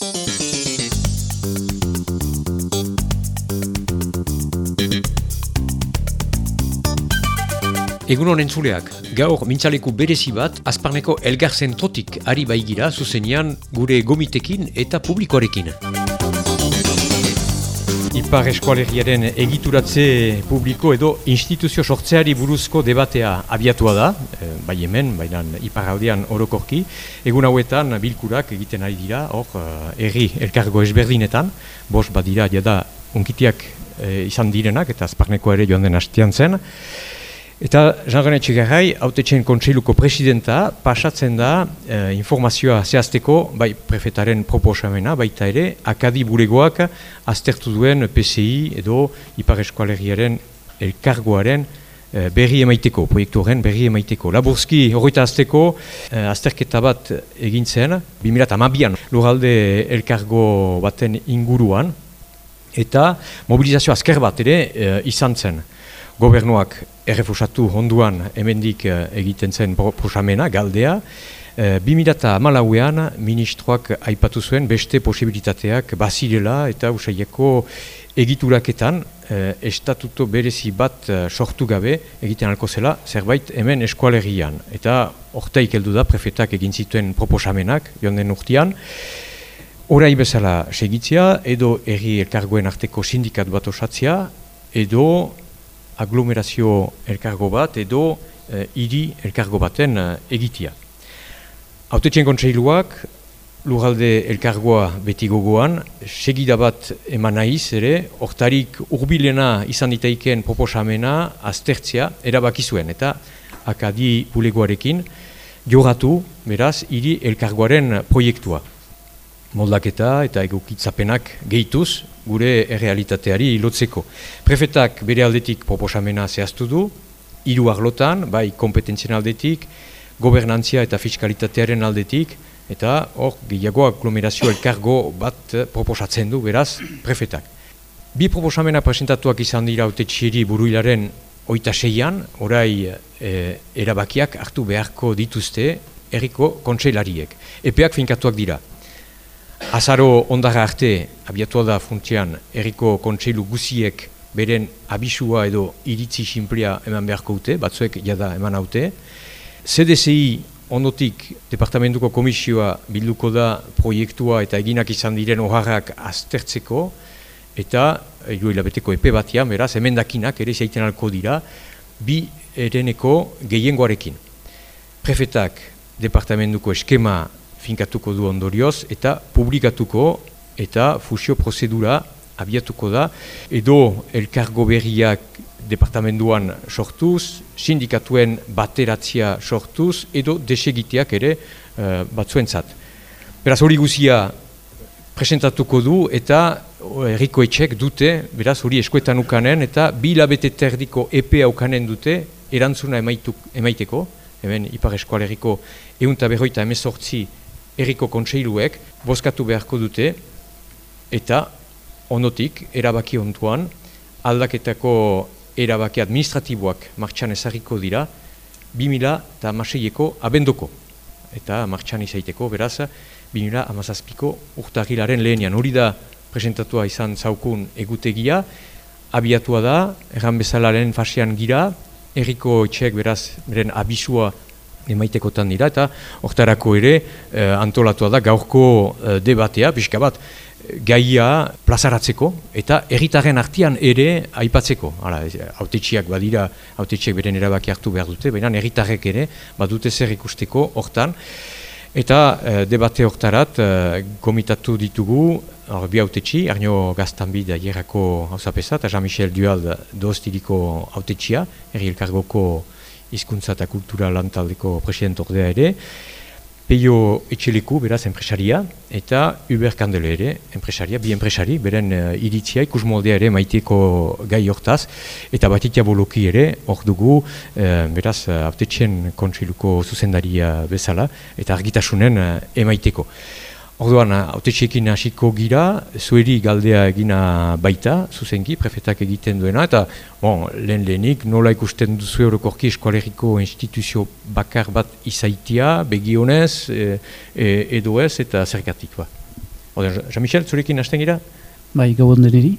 Egun honen zuleak, gaur mintzaleku berezi bat, azparneko elgarzen totik ari baigira zuzenian gure gomitekin eta publikoarekin. Ipar eskualeriaren egituratze publiko edo instituzio sortzeari buruzko debatea abiatua da, e, bai hemen, baina ipar aldean orokorki. Egun hauetan bilkurak egiten ari dira, hor, eh, erri elkargo esberdinetan, bos badira, jada, unkitiak eh, izan direnak, eta azparneko ere joan den hastian zen. Eta Jean-René Txegarrai, autetxen kontseiluko presidenta, pasatzen da eh, informazioa zehazteko, bai prefetaren proposamena, baita ere, akadi bulegoak aztertu duen PCI edo Ipar Eskualeriaren elkargoaren eh, berri emaiteko, proiektu horren berri emaiteko. Laburski horreta azteko, eh, azterketa bat egintzen, 2008an, luralde elkargo baten inguruan, eta mobilizazio azker bat ere eh, izan zen gobernuak errefusatu honduan hemendik uh, egiten zen prosamena, galdea. Eh, 2008an ministroak aipatu zuen beste posibilitateak bazirela eta usaieko egituraketan uh, estatuto berezi bat sortu gabe egiten alko zela zerbait hemen eskualerian. Eta orteik heldu da prefetak egin zituen proposamenak joan den urtean. Horai bezala segitzia edo erri elkargoen arteko sindikat bat osatzia edo aglomerazio elkargo bat edo uh, hiri elkargo baten uh, egitia. Autetxen kontseiluak, lugalde elkargoa beti gogoan, segida bat eman nahiz ere, hortarik urbilena izan ditaiken proposamena aztertzea erabaki zuen eta akadi bulegoarekin joratu, beraz, hiri elkargoaren proiektua moldaketa eta egokitzapenak gehituz gure errealitateari lotzeko. Prefetak bere aldetik proposamena zehaztu du, hiru arlotan, bai kompetentzien aldetik, gobernantzia eta fiskalitatearen aldetik, eta hor gehiago aglomerazio elkargo bat proposatzen du, beraz, prefetak. Bi proposamena presentatuak izan dira haute txiri buruilaren oita seian, orai e, erabakiak hartu beharko dituzte erriko kontseilariek. Epeak finkatuak dira. Azaro ondara arte, abiatu da funtsian, erriko kontseilu guziek beren abisua edo iritzi sinplia eman beharko dute, batzuek jada eman haute. CDCI ondotik Departamentuko Komisioa bilduko da proiektua eta eginak izan diren oharrak aztertzeko, eta hiru hilabeteko epe batian, beraz, emendakinak ere zaiten alko dira, bi ereneko gehiengoarekin. Prefetak Departamentuko eskema finkatuko du ondorioz eta publikatuko eta fusio prozedura abiatuko da edo elkargo berriak departamentuan sortuz, sindikatuen bateratzia sortuz edo desegiteak ere uh, batzuentzat. Beraz hori guzia presentatuko du eta erriko etxek dute, beraz hori eskuetan ukanen eta bi labete terdiko EPA ukanen dute erantzuna emaituk, emaiteko, hemen Ipar Eskualeriko egun eta berroita emezortzi erriko kontseiluek bozkatu beharko dute eta onotik erabaki ontuan aldaketako erabaki administratiboak martxan ezarriko dira 2000 eta maseieko abendoko. Eta martxan izaiteko beraz 2000 amazazpiko urtagilaren lehenian hori da presentatua izan zaukun egutegia. Abiatua da, erran bezalaren fasean gira, erriko etxeek beraz, beren abisua emaitekotan dira eta hortarako ere eh, antolatua da gaurko eh, debatea, pixka bat, gaia plazaratzeko eta erritaren artian ere aipatzeko. Hala, autetxiak badira, autetxiak beren erabaki hartu behar dute, baina erritarrek ere badute zer ikusteko hortan. Eta eh, debate hortarat eh, komitatu ditugu, hor bi autetxi, Arnio Gaztanbi da hierako hausapesa, eta Jean-Michel Duald doztiriko autetxia, erri elkargoko hizkuntza eta kultura lantaldeko president ordea ere, Peio Etxeliku, beraz, enpresaria, eta Uber Kandele ere, enpresaria, bi enpresari, beren uh, iritzia, ikus moldea ere maiteko gai hortaz, eta batitia boloki ere, hor dugu, uh, beraz, uh, kontsiluko zuzendaria bezala, eta argitasunen uh, emaiteko. Orduan, autetxeekin hasiko gira, zueri galdea egina baita, zuzenki, prefetak egiten duena, eta bon, lehen lehenik nola ikusten duzu eurokorki eskualeriko instituzio bakar bat izaitia, begionez, e, e, edo ez, eta zergatik ba. Jean-Michel, zurekin hasten gira? Bai, gau deneri.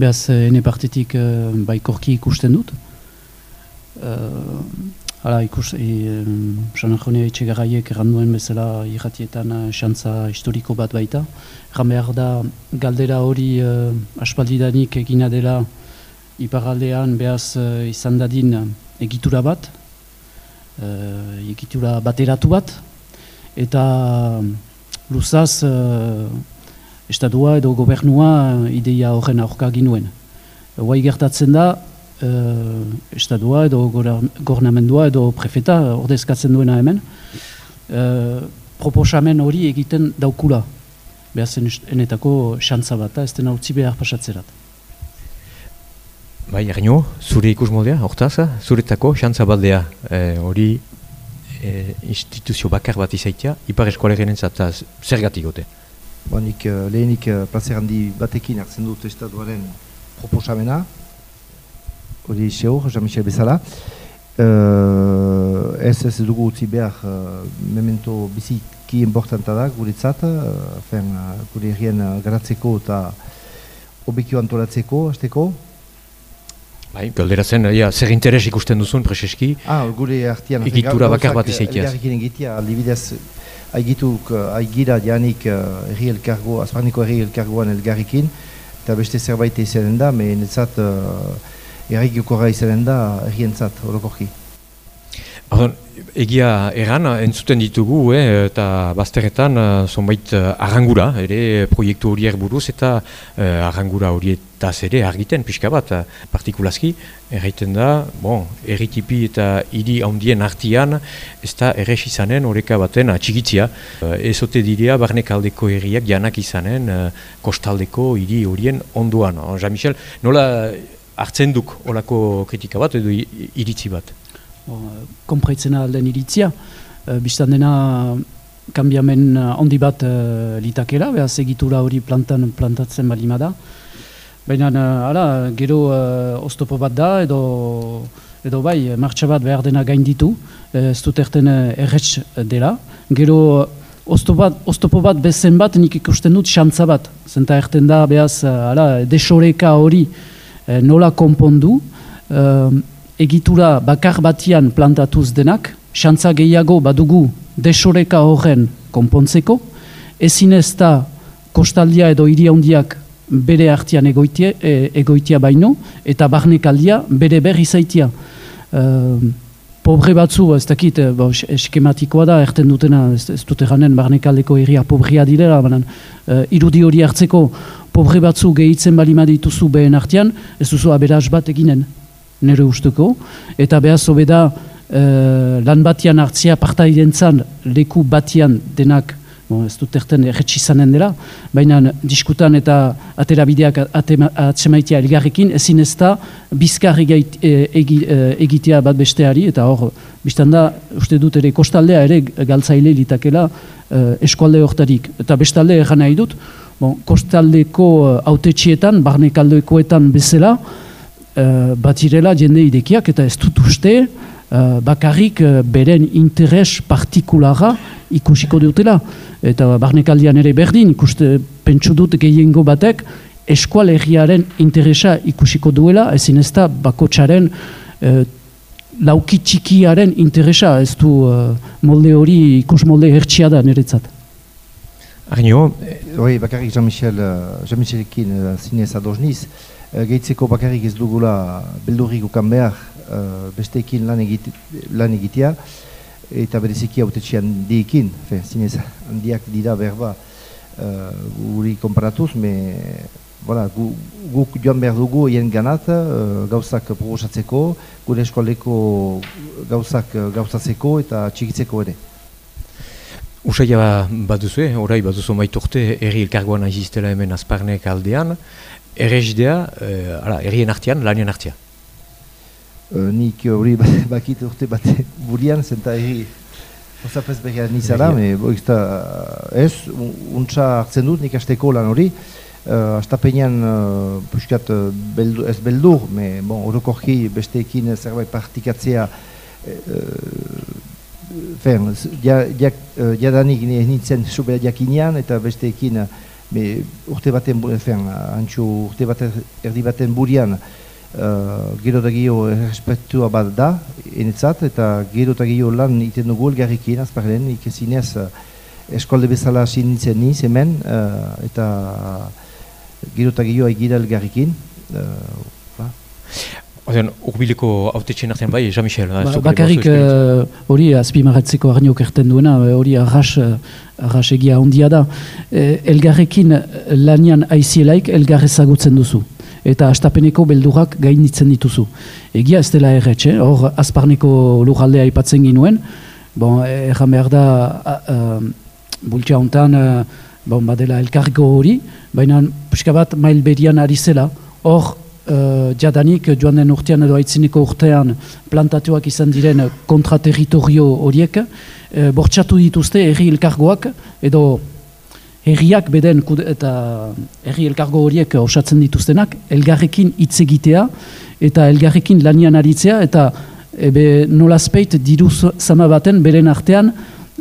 Beaz, ene partetik bai korki ikusten dut. Hala, ikus, Jean Anjonea etxegarraiek erranduen bezala irratietan xantza historiko bat baita. Erran behar da, galdera hori uh, aspaldidanik egina dela iparaldean behaz uh, izan dadin egitura bat, uh, egitura bateratu bat, eta luzaz uh, estadua edo gobernua ideia horren aurka ginuen. Hua gertatzen da, uh, estadua edo gornamendua edo prefeta ordezkatzen duena hemen, uh, proposamen hori egiten daukula. Behazen enetako xantza bat, ez dena utzi behar pasatzerat. Bai, Arno, zure ikus moldea, hortaz, zuretako xantza baldea hori e, instituzio bakar bat izaitia, ipar eskualegen entzat, zer gati gote? Ba, nik lehenik plazer handi batekin hartzen dut estatuaren proposamena, hori xeur, Jean-Michel Bezala. Uh, ez ez dugu utzi behar uh, memento biziki importanta da guretzat, uh, fen, uh, gure herrien uh, garatzeko eta obekio antolatzeko, azteko. Bai, galdera zen, ja, zer interes ikusten duzun, preseski? Ah, gure artian. Egitura bakar bat izaiteaz. Elgarrikin egitea, aldibidez, aigituk, aigira janik herri uh, elkargo, azparniko herri elkargoan elgarrikin, eta beste zerbait izanen da, me netzat uh, erraikiukorra izanen da errientzat, orokorki. Egia erran, entzuten ditugu, eh, eta bazteretan uh, zonbait uh, arrangura, ere proiektu horiek buruz, eta uh, arrangura horietaz ere argiten pixka bat, partikulazki, erraiten da, bon, erritipi eta hiri handien artian, ez da errez izanen horreka baten atxigitzia. Ezote direa, barnekaldeko herriak janak izanen, kostaldeko hiri horien onduan. Jean-Michel, nola hartzen duk olako kritika bat edo iritzi bat? Kompraitzena alden iritzia, uh, biztan dena kambiamen handi bat uh, litakela, behaz egitura hori plantan plantatzen balima da. Baina, uh, gero uh, oztopo bat da, edo, edo bai, martxa bat behar dena gain ditu, ez dut erten erretz dela. Gero, oztopo bat, bezen bat, nik ikusten dut xantza bat. Zenta erten da, behaz, uh, desoreka hori, Eh, nola konpondu, uh, egitura bakar batian plantatuz denak, xantza gehiago badugu desoreka horren konpontzeko, ezin ez da kostaldia edo iriaundiak bere artian egoitia, e, egoitia baino, eta barnekaldia bere berri zaitia. Uh, pobre batzu, ez dakit, bo, eskematikoa da, erten dutena, ez, ez dute ganen barnekaldeko iria pobrea direla, banan, uh, irudi hori hartzeko, pobre batzu gehitzen bali dituzu behen artean, ez duzu aberaz bat eginen, nire usteko, eta behaz obeda uh, lan batian hartzia partaidentzan leku batian denak, bon, ez dut erten erretxizanen dela, baina diskutan eta atera bideak atzemaitia elgarrekin, ezin ez da bizkar e, egitea bat besteari, eta hor, biztan da, uste dut ere kostaldea ere galtzaile litakela uh, eskualde hortarik, eta bestalde egan nahi dut, bon, kostaldeko uh, autetxietan, barnekaldekoetan bezala, uh, bat irela jende idekiak eta ez dut uste uh, bakarrik uh, beren interes partikulara ikusiko dutela. Eta barnekaldian ere berdin, ikuste pentsu dut gehiengo batek, eskualerriaren interesa ikusiko duela, ezin ez da bakotxaren uh, lauki txikiaren interesa, ez du uh, molde hori ikus molde hertsia da niretzat. Arnio? Hoi, bakarrik Jean-Michel, Jean-Michelekin uh, zinez adozniz, uh, gehitzeko bakarrik ez dugula beldurrik ukan behar uh, besteekin lan, egit, lan egitea, eta bereziki autetxean diekin, fe, zinez handiak dira berba uh, guri komparatuz, me, voilà, gu, guk joan behar dugu hien ganat, uh, gauzak proposatzeko, gure eskoleko gauzak gauzatzeko eta txikitzeko ere. Usaila bat duzu, eh? orai bat duzu maitorte erri elkargoan ahiziztela hemen azparnek aldean, errezidea, eh, ara, errien artian, lanien artian. Uh, nik hori bakit urte bat burian, zenta erri osapez berrian nizara, me, ez, untsa hartzen dut nik asteko lan hori, uh, astapenean uh, puskat beldu, ez beldur, me, bon, orokorki besteekin zerbait partikatzea uh, Fern, ja, ja, uh, jadanik nintzen sobera jakinean eta besteekin Me, urte baten, efen, antxo, urte baten, erdi baten burian, uh, gero da gehiago errespetua bat da, enetzat, eta gero gehiago lan iten dugu elgarrikin, azparren, ikezinez, uh, eskolde bezala sinintzen niz hemen, uh, eta gero da gehiago egira elgarrikin. Uh, ba. Ozen, urbileko autetxen artean bai, Jean-Michel. Ba, bakarrik hori uh, azpimaratzeko arniok erten duena, hori arras, arras egia ondia da. E, elgarrekin lanian aizielaik elgarrezagutzen duzu eta astapeneko beldurak gainitzen dituzu. Egia ez dela erretxe, hor azparneko lujaldea ipatzen ginuen, bon, erran behar da bultza honetan bon, badela elkargo hori, baina pixka bat mail berian ari zela, hor uh, jadanik joan den urtean edo aitzineko urtean plantatuak izan diren kontraterritorio horiek, uh, bortxatu dituzte erri elkargoak edo herriak beden eta herri elkargo horiek osatzen dituztenak, elgarrekin hitz egitea eta elgarrekin lanian aritzea eta ebe nolazpeit diru zama baten beren artean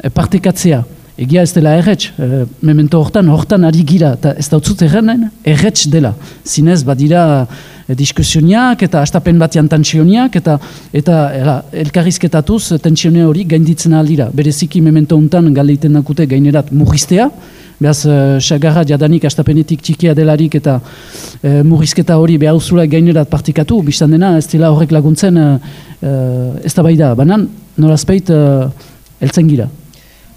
e, partekatzea. Egia ez dela erretz, e, memento hortan, hortan ari gira, eta ez dautzut errenen, erretz dela. Zinez, badira e, diskusioniak eta astapen batian tentsioniak eta eta era, elkarrizketatuz tentsione hori gainditzen aldira. Bereziki memento hontan galdeiten dakute gainerat murriztea, Beaz, uh, jadanik astapenetik txikia delarik eta uh, murrizketa hori behar zula gainerat partikatu, biztan dena, ez dela horrek laguntzen uh, ez da bai da, banan norazpeit uh, eltzen gira.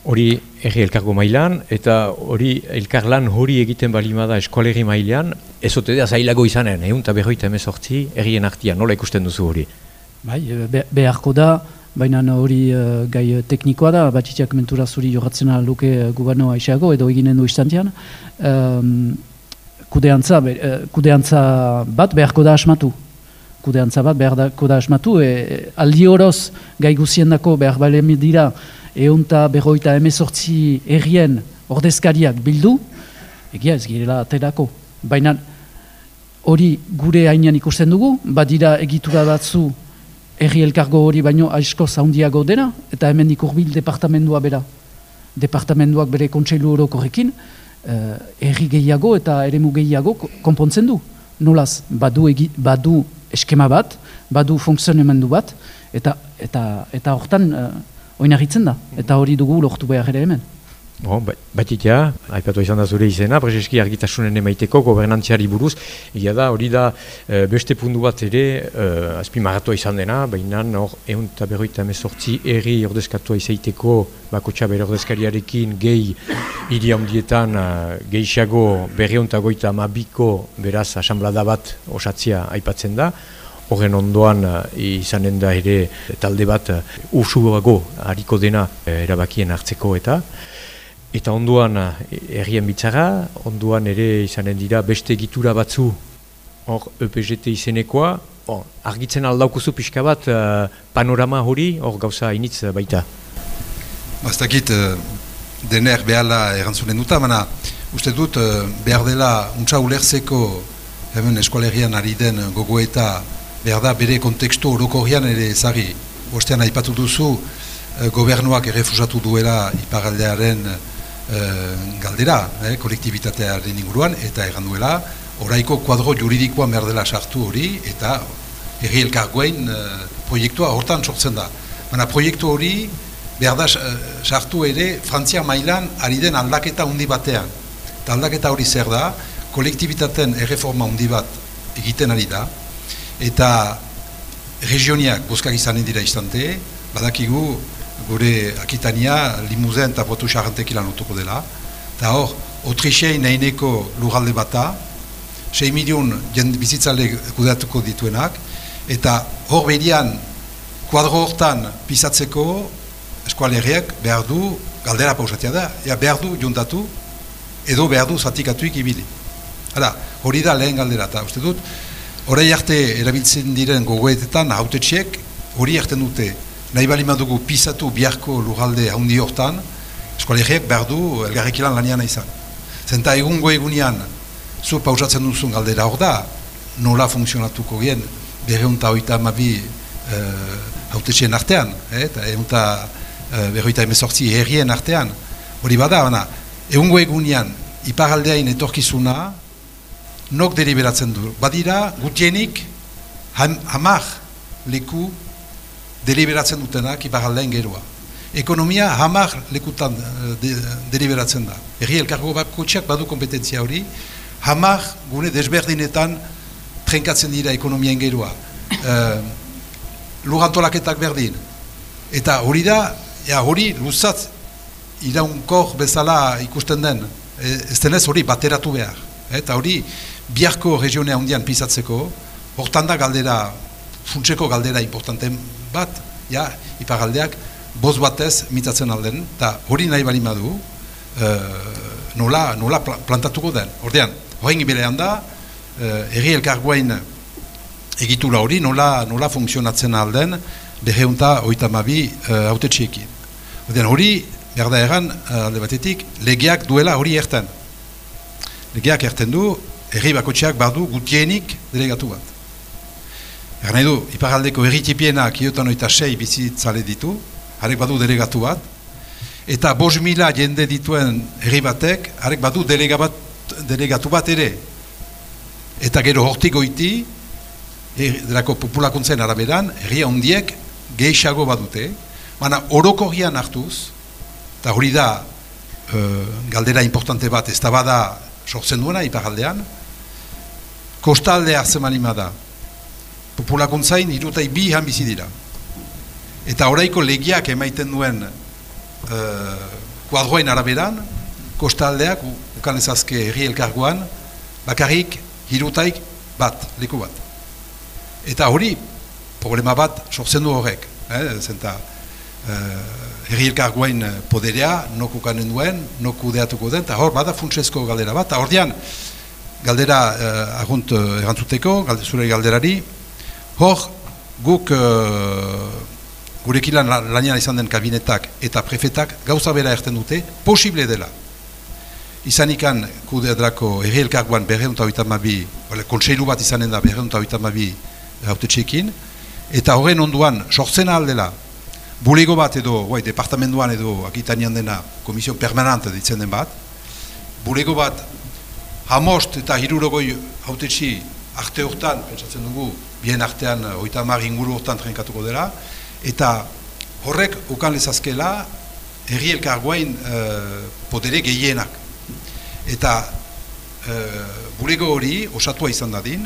Hori erri elkargo mailan, eta hori elkarlan hori egiten balimada eskualeri mailan, ez ote da zailago izanen, egun eta berroita emezortzi errien artian, nola ikusten duzu hori? Bai, beharko da, baina hori uh, gai teknikoa da, batxitiak mentura zuri joratzen luke uh, gubernu aixeago edo eginen du istantean. Um, kudeantza, uh, kudeantza bat beharko da asmatu. Kudeantza bat beharko da asmatu. E, aldi horoz gai guzien dako behar dira eunta berroita emezortzi errien ordezkariak bildu, egia ez girela aterako. Baina hori gure hainean ikusten dugu, badira egitura batzu erri elkargo hori baino aizko zaundiago dena, eta hemen ikurbil departamendua bera. Departamenduak bere kontseilu orokorrekin, uh, erri gehiago eta eremu gehiago konpontzen du. Nolaz, badu, egi, badu eskema bat, badu funksionemendu bat, eta eta eta hortan uh, oinarritzen da. Eta hori dugu lortu behar ere hemen. Bon, ba, Batitia, haipatu izan da zure izena, prezeski argitasunen emaiteko gobernantziari buruz, egia da, hori da e, beste puntu bat ere, e, azpi maratua izan dena, baina hor, egun eta berroita emezortzi erri ordezkatua izaiteko, bako txaber ordezkariarekin gehi hiri handietan, uh, gehiago berri eta goita amabiko beraz asamblada bat osatzia aipatzen da, Horren ondoan izanen da ere talde bat usuago hariko dena erabakien hartzeko eta Eta onduan errien bitzara, onduan ere izanen dira beste egitura batzu hor EPGT izenekoa, bon, argitzen aldaukuzu pixka bat uh, panorama hori hor gauza initz baita. Bastakit uh, dener behala erantzunen duta, baina uste dut uh, behar dela untsa ulerzeko hemen eskualerian ari den gogoeta behar da bere kontekstu orokorrian ere ezari. Ostean aipatu duzu gobernuak errefusatu duela iparaldearen Eh, galdera, eh, kolektibitatearen inguruan, eta egan duela, oraiko kuadro juridikoa merdela sartu hori, eta erri elkargoen eh, proiektua hortan sortzen da. Baina proiektu hori, behar da eh, sartu ere, Frantzia mailan ari den aldaketa handi batean. Eta aldaketa hori zer da, kolektibitateen erreforma handi bat egiten ari da, eta regioniak boskak izanen dira istante, badakigu gure Akitania, Limuzen eta Botu Xarrantek ilan otuko dela. Eta hor, Otrixei nahineko lugalde bata, 6 milion bizitzale kudatuko dituenak, eta hor bedian, kuadro hortan pisatzeko, eskualerriak behar du, galdera pausatia da, ja behar du juntatu, edo behar du zatikatuik ibili. Hala, hori da lehen galdera, eta uste dut, Horai arte erabiltzen diren gogoetetan, hautetxiek, hori hartzen dute, nahi bali madugu pisatu biharko lugalde handi hortan, eskolegiek behar du elgarrekilan lanian izan. Zenta egungo egunean, zu pausatzen duzun galdera hor da, nola funtzionatuko gen, berreunta oita amabi uh, artean, eh, eta egunta uh, berreunta emezortzi herrien artean, hori bada, baina, egungo egunean, iparaldeain etorkizuna, nok deliberatzen du. Badira, gutienik, ham, hamar leku deliberatzen dutenak iparaldeain geroa. Ekonomia hamar lekutan eh, de, deliberatzen da. Erri elkargo bako txak badu kompetentzia hori, hamar gune desberdinetan trenkatzen dira ekonomiaen geroa. Uh, Lugantolaketak berdin. Eta hori da, ja, hori luzat iraunkor bezala ikusten den, e, ez denez hori bateratu behar. Eta hori biharko regionea hundian pizatzeko, hortan da galdera, funtseko galdera importanten bat, ja, ipagaldeak, boz batez mitatzen alden, eta hori nahi bali madu, e, nola, nola plantatuko den. Ordean, horren gibilean da, e, erri elkargoain egitura hori nola, nola funtzionatzen alden, beheunta oita mabi e, haute txiekin. Ordean, hori, berda erran, alde batetik, legeak duela hori erten. Legeak erten du, erri bakotxeak badu gutienik delegatu bat. Erra nahi du, iparaldeko erritipienak iotan oita sei bizitzale ditu, harek badu delegatu bat, eta bos mila jende dituen herri batek, harek badu bat, delegatu bat ere. Eta gero hortik goiti, er, delako populakuntzen araberan, herri handiek gehiago badute, baina orokorrian hartuz, eta hori da uh, galdera importante bat, ez da bada sortzen duena iparaldean, kostaldea zemanima da. Populakuntzain irutai bi han bizi dira. Eta oraiko legiak emaiten duen uh, kuadroen araberan, kostaldeak, ukan ezazke herri elkarguan, bakarrik hirutaik bat, leku bat. Eta hori, problema bat sortzen du horrek. Eh? Zenta, uh, herri elkarguain poderea, nok ukanen duen, nok udeatuko den, eta hor, bada funtsezko galdera bat. Eta hor dian, galdera uh, agunt uh, erantzuteko, galde, zure galderari, hor guk uh, gurekin lan, lanian izan den kabinetak eta prefetak gauza bera erten dute, posible dela. Izanikan kude edrako erri elkarguan berreunta oitamabi, kontseilu bat izanen da berreunta oitamabi haute txekin, eta horren onduan sortzen aldela, bulego bat edo, guai, departamentuan edo, akitanian dena, komisio permanente ditzen den bat, bulego bat hamost eta hirurogoi hautetxi arte hortan, pentsatzen dugu, bien artean oita mar inguru hortan trenkatuko dela, eta horrek ukan lezazkela herri elkargoain uh, podere gehienak. Eta uh, bulego hori osatua izan dadin,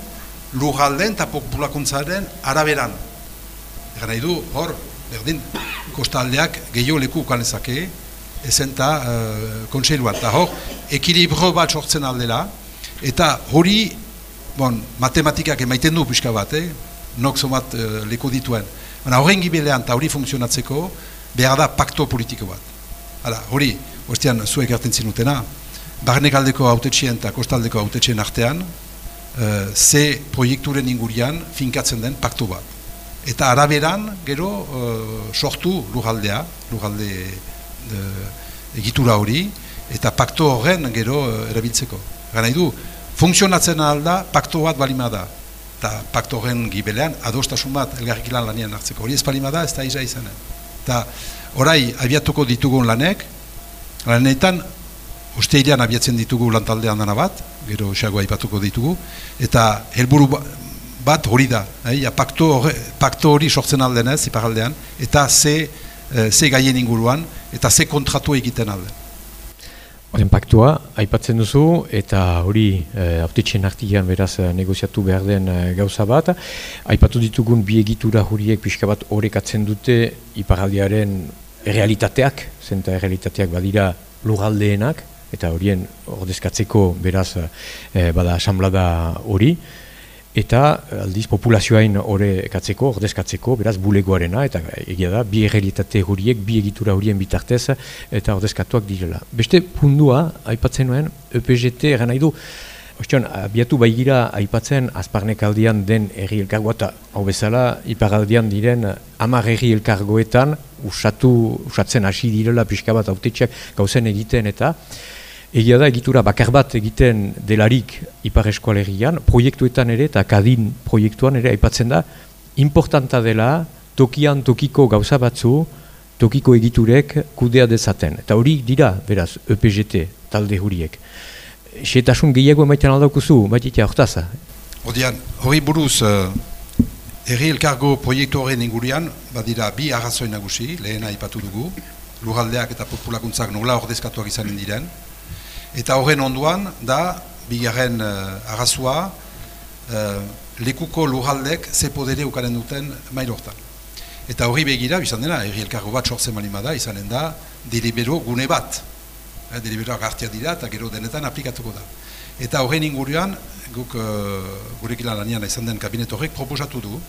lurralden eta populakuntzaren araberan. Egan nahi du, hor, berdin, kostaldeak gehiago leku ukan lezake, ezen eta uh, kontseiluan. Eta hor, ekilibro bat sortzen aldela, eta hori, bon, matematikak emaiten du pixka bat, eh? nok zomat uh, leku dituen. Baina horren gibilean eta hori funtzionatzeko behar da pakto politiko bat. Hala, hori, ostean zuek erten zinutena, barnek aldeko autetxien eta kostaldeko autetxien artean, uh, ze proiekturen ingurian finkatzen den pakto bat. Eta araberan, gero, uh, sortu lujaldea, lujalde egitura hori, eta pakto horren gero erabiltzeko. Gana du, funtzionatzen alda, pakto bat balima da eta paktoren gibelean adostasun bat elgarrik lan lanien hartzeko. Hori ez palima da, ez da iza izanen. Eta orai abiatuko ditugun lanek, lanetan usteilean abiatzen ditugu lantaldean dana bat, gero xagoa ipatuko ditugu, eta helburu ba, bat hori da, eh? pakto, pakto hori sortzen aldenez, iparaldean, eta ze, eh, ze gaien inguruan, eta ze kontratu egiten alden. Horren paktua, aipatzen duzu, eta hori e, autetxen artian beraz eh, negoziatu behar den e, gauza bat. Aipatu ditugun bi egitura huriek pixka bat horrekatzen dute iparaldiaren realitateak, zenta realitateak badira lugaldeenak, eta horien ordezkatzeko beraz e, bada asamblada hori eta aldiz populazioain hori ekatzeko, ordezkatzeko, beraz bulegoarena, eta egia da, bi errealitate horiek, bi egitura horien bitartez, eta ordezkatuak direla. Beste pundua, aipatzen nuen, EPGT eran nahi du, Ostion, biatu baigira aipatzen azparnek aldian den erri elkargoa eta hau bezala iparaldian diren amar erri elkargoetan usatu, usatzen hasi direla pixka bat autetxeak gauzen egiten eta Egia da, egitura bakar bat egiten delarik ipar eskualerian, proiektuetan ere eta kadin proiektuan ere aipatzen da, importanta dela tokian tokiko gauza batzu, tokiko egiturek kudea dezaten. Eta hori dira, beraz, EPGT talde huriek. xetasun gehiago emaiten aldaukuzu, batitia hortaza. Odian, hori buruz, uh, erri elkargo proiektu horren ingurian, badira bi arrazoi nagusi, lehena ipatu dugu, lurraldeak eta populakuntzak nola ordezkatuak izanen diren, eta horren onduan, da, bigarren uh, arrazoa, uh, lekuko lurraldek ze podere ukaren duten mail hortan. Eta hori begira, bizan dena, erri elkargo bat sortzen malima da, izanen da, delibero gune bat. Eh, deliberoak hartia dira eta gero denetan aplikatuko da. Eta horren inguruan, guk uh, gurekin lanian izan den kabinet horrek proposatu du,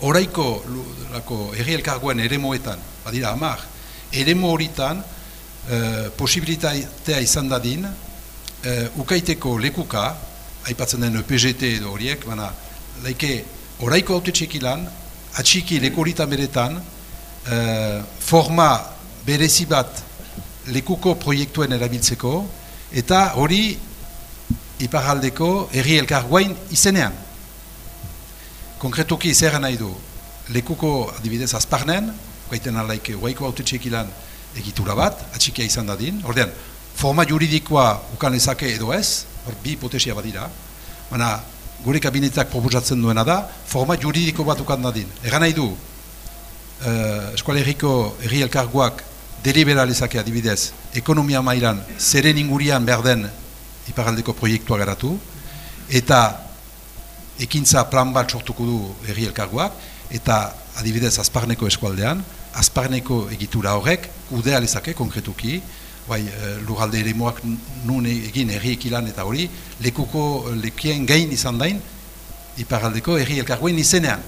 oraiko erri elkargoen ere moetan, badira amar, ere horitan uh, posibilitatea izan dadin, uh, ukaiteko lekuka, aipatzen den PGT edo horiek, baina, laike, oraiko haute txekilan, atxiki leku horitan beretan, uh, forma berezi bat lekuko proiektuen erabiltzeko, eta hori iparaldeko erri elkarguain izenean. Konkretuki zer nahi du, lekuko adibidez azparnen, gaiten alaike huaiko haute txekilan egitura bat, atxikia izan dadin, ordean, forma juridikoa ukan ezake edo ez, hor bi hipotesia badira, baina gure kabinetak proposatzen duena da, forma juridiko bat ukan dadin. Egan nahi du, uh, eskualeriko erri elkarguak deliberalizake adibidez, ekonomia mailan zeren ingurian behar den iparaldeko proiektua garatu, eta ekintza plan bat sortuko du herri elkargoak, eta adibidez azparneko eskualdean, azparneko egitura horrek, udea lezake konkretuki, bai, e, lurralde ere moak nun egin herri ekilan eta hori, lekuko lekien gain izan dain, iparaldeko herri elkargoen izenean.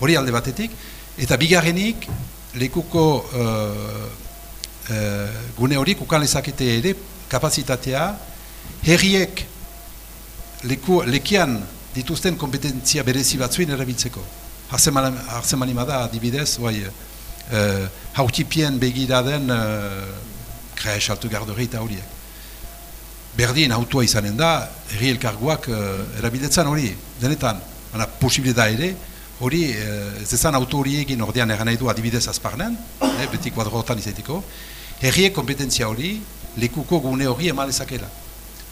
Hori alde batetik, eta bigarrenik, lekuko uh, Eh, gune hori kukan lezakete ere kapazitatea herriek leku, lekian dituzten kompetentzia berezi batzuen erabiltzeko. Hartzen mani da, adibidez, bai, uh, hautipien begira den uh, krea esaltu gardori eta horiek. Berdin autua izanen da, herri elkarguak uh, erabiltzen hori, denetan, baina posibilita ere, hori, uh, ez ezan auto hori egin ordean eran nahi du adibidez azparnen, eh, beti kuadrotan izateko, herriek kompetentzia hori lekuko gune hori emalezakela.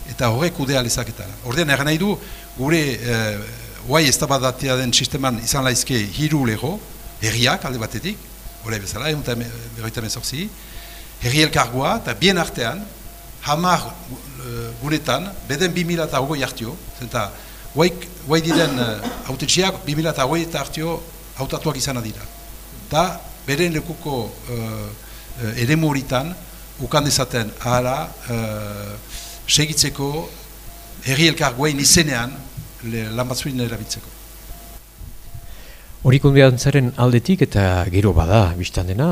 Eta horrek udea lezaketara. Ordean, erren nahi du, gure eh, guai ez den sisteman izan laizke hiru lego, herriak alde batetik, hori bezala, egun eta berroita mezorzi, herri elkargoa, eta bien artean, hamar uh, gunetan, beden 2000 eta hogoi hartio, zenta, guai diren uh, autetxiak 2000 eta hogoi eta hartio hautatuak izan dira. Eta, beren lekuko uh, ere moritan, ukan dezaten ahala uh, segitzeko herri elkargoen izenean lan batzuin erabitzeko. Hori konbiantzaren aldetik eta gero bada, biztan dena,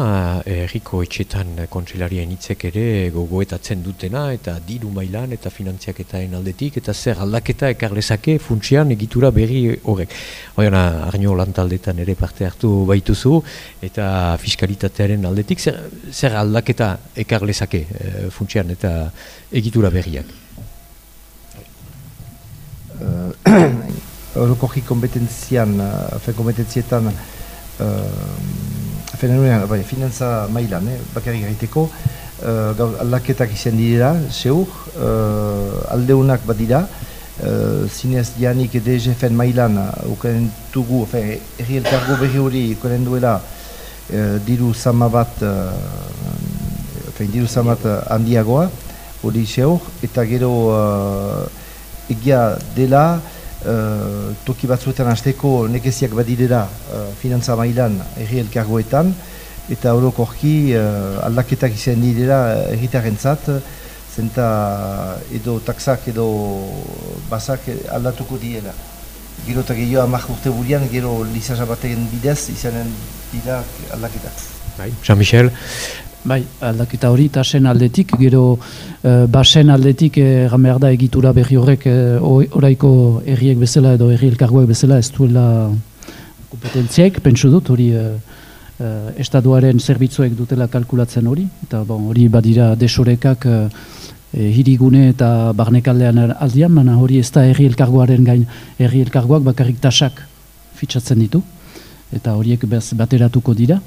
erriko etxetan kontsilarien hitzek ere gogoetatzen dutena eta diru mailan eta finantziaketaen aldetik eta zer aldaketa ekarlezake funtsian egitura berri horrek. Hoiana, arnio lantaldetan ere parte hartu baituzu eta fiskalitatearen aldetik zer, zer aldaketa ekarlezake e, funtsian eta egitura berriak? Uh, orokorri kompetentzian, uh, kompetentzietan, uh, bai, finantza mailan, eh, bakarrik gaiteko, uh, aldaketak izan dira, zeur, uh, aldeunak badira, uh, zinez dianik DGFN mailan, ukaren dugu, erri elkargo berri hori ukaren duela, uh, diru sama bat, uh, diru sama bat handiagoa, hori zeur, eta gero uh, egia dela, uh, toki batzuetan hasteko nekeziak badirera uh, finantza mailan erri elkargoetan eta orokorki uh, aldaketak izan dira erritaren zat zenta edo taksak edo basak aldatuko diela. Gero eta gehiago amak urte burian, gero baten bidez izanen dira aldaketak. Bai, Jean-Michel, Bai, aldaketa hori, eta sen aldetik, gero uh, basen aldetik egan eh, behar da egitura berri horrek uh, oraiko erriek bezala edo erri elkargoek bezala ez duela kompetentziek, pentsu dut, hori uh, uh, estaduaren zerbitzuek dutela kalkulatzen hori, eta bon, hori badira desorekak uh, hirigune eta barnekaldean aldian, mana hori ez da erri elkargoaren gain erri elkargoak bakarrik tasak fitxatzen ditu, eta horiek bateratuko dira.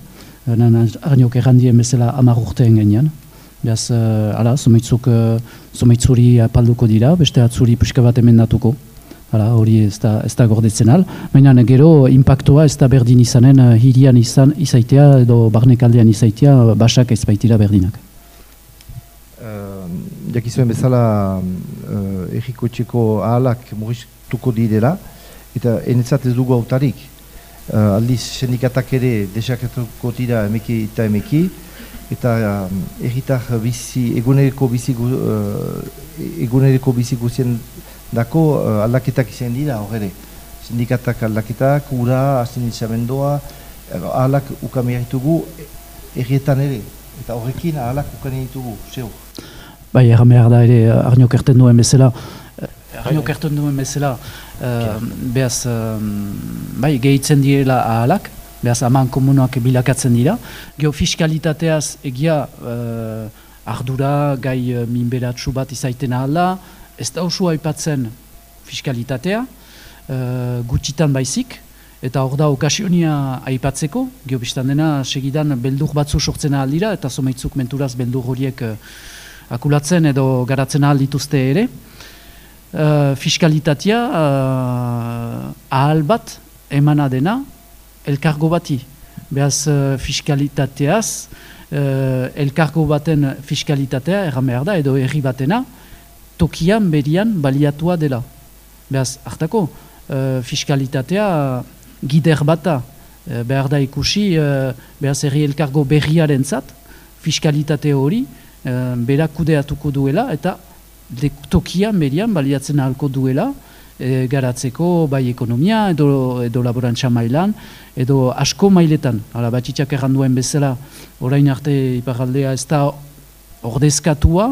Arniok errandien bezala amar urtean gainean. Beaz, uh, ala, zumeitzuk, uh, zumeitzuri apalduko dira, beste atzuri pixka bat emendatuko. Hala, hori ez da, ez da gordetzen al. Baina gero, impactua ez da berdin izanen uh, hirian izan izaitea edo barnekaldean izaitea basak ez baitira berdinak. Uh, jakizuen bezala uh, erriko txeko ahalak murriztuko direla, eta enetzat ez dugu autarik. Uh, aldiz, sendikatak ere desakatuko dira emeki eta emeki, eta um, erritar bizi, eguneriko bizi, uh, eguneriko bizi guzien dako uh, aldaketak izan dira horre. Sindikatak aldaketak, ura, azten izamendoa, ahalak ukan ditugu errietan ere. Eta horrekin ahalak ukan ditugu, zeo. Bai, erran behar da ere, arnio kerten duen bezala, arnio kerten duen bezala, uh, behaz, bai, gehitzen direla ahalak, behaz aman komunoak bilakatzen dira. Geofiskalitateaz egia uh, ardura, gai uh, minberatsu bat izaiten ahala, ez da osu aipatzen fiskalitatea, uh, gutxitan baizik, eta hor da okasionia aipatzeko, geobistan dena segidan beldur batzu sortzen ahal dira, eta somaitzuk menturaz beldur horiek uh, akulatzen edo garatzen ahal dituzte ere. Uh, fiskalitatea uh, ahal bat emana dena elkargo bati. Beaz uh, fiskalitateaz, uh, elkargo baten fiskalitatea erran behar da, edo herri batena, tokian berian baliatua dela. Beaz, hartako, uh, fiskalitatea gider bata uh, behar da ikusi, uh, beaz herri elkargo berriaren zat, fiskalitate hori uh, berakudeatuko duela, eta tokian berian baliatzen ahalko duela, e, garatzeko bai ekonomia edo, edo laborantza mailan edo asko mailetan. Hala, batxitxak erranduen bezala orain arte iparaldea ez da ordezkatua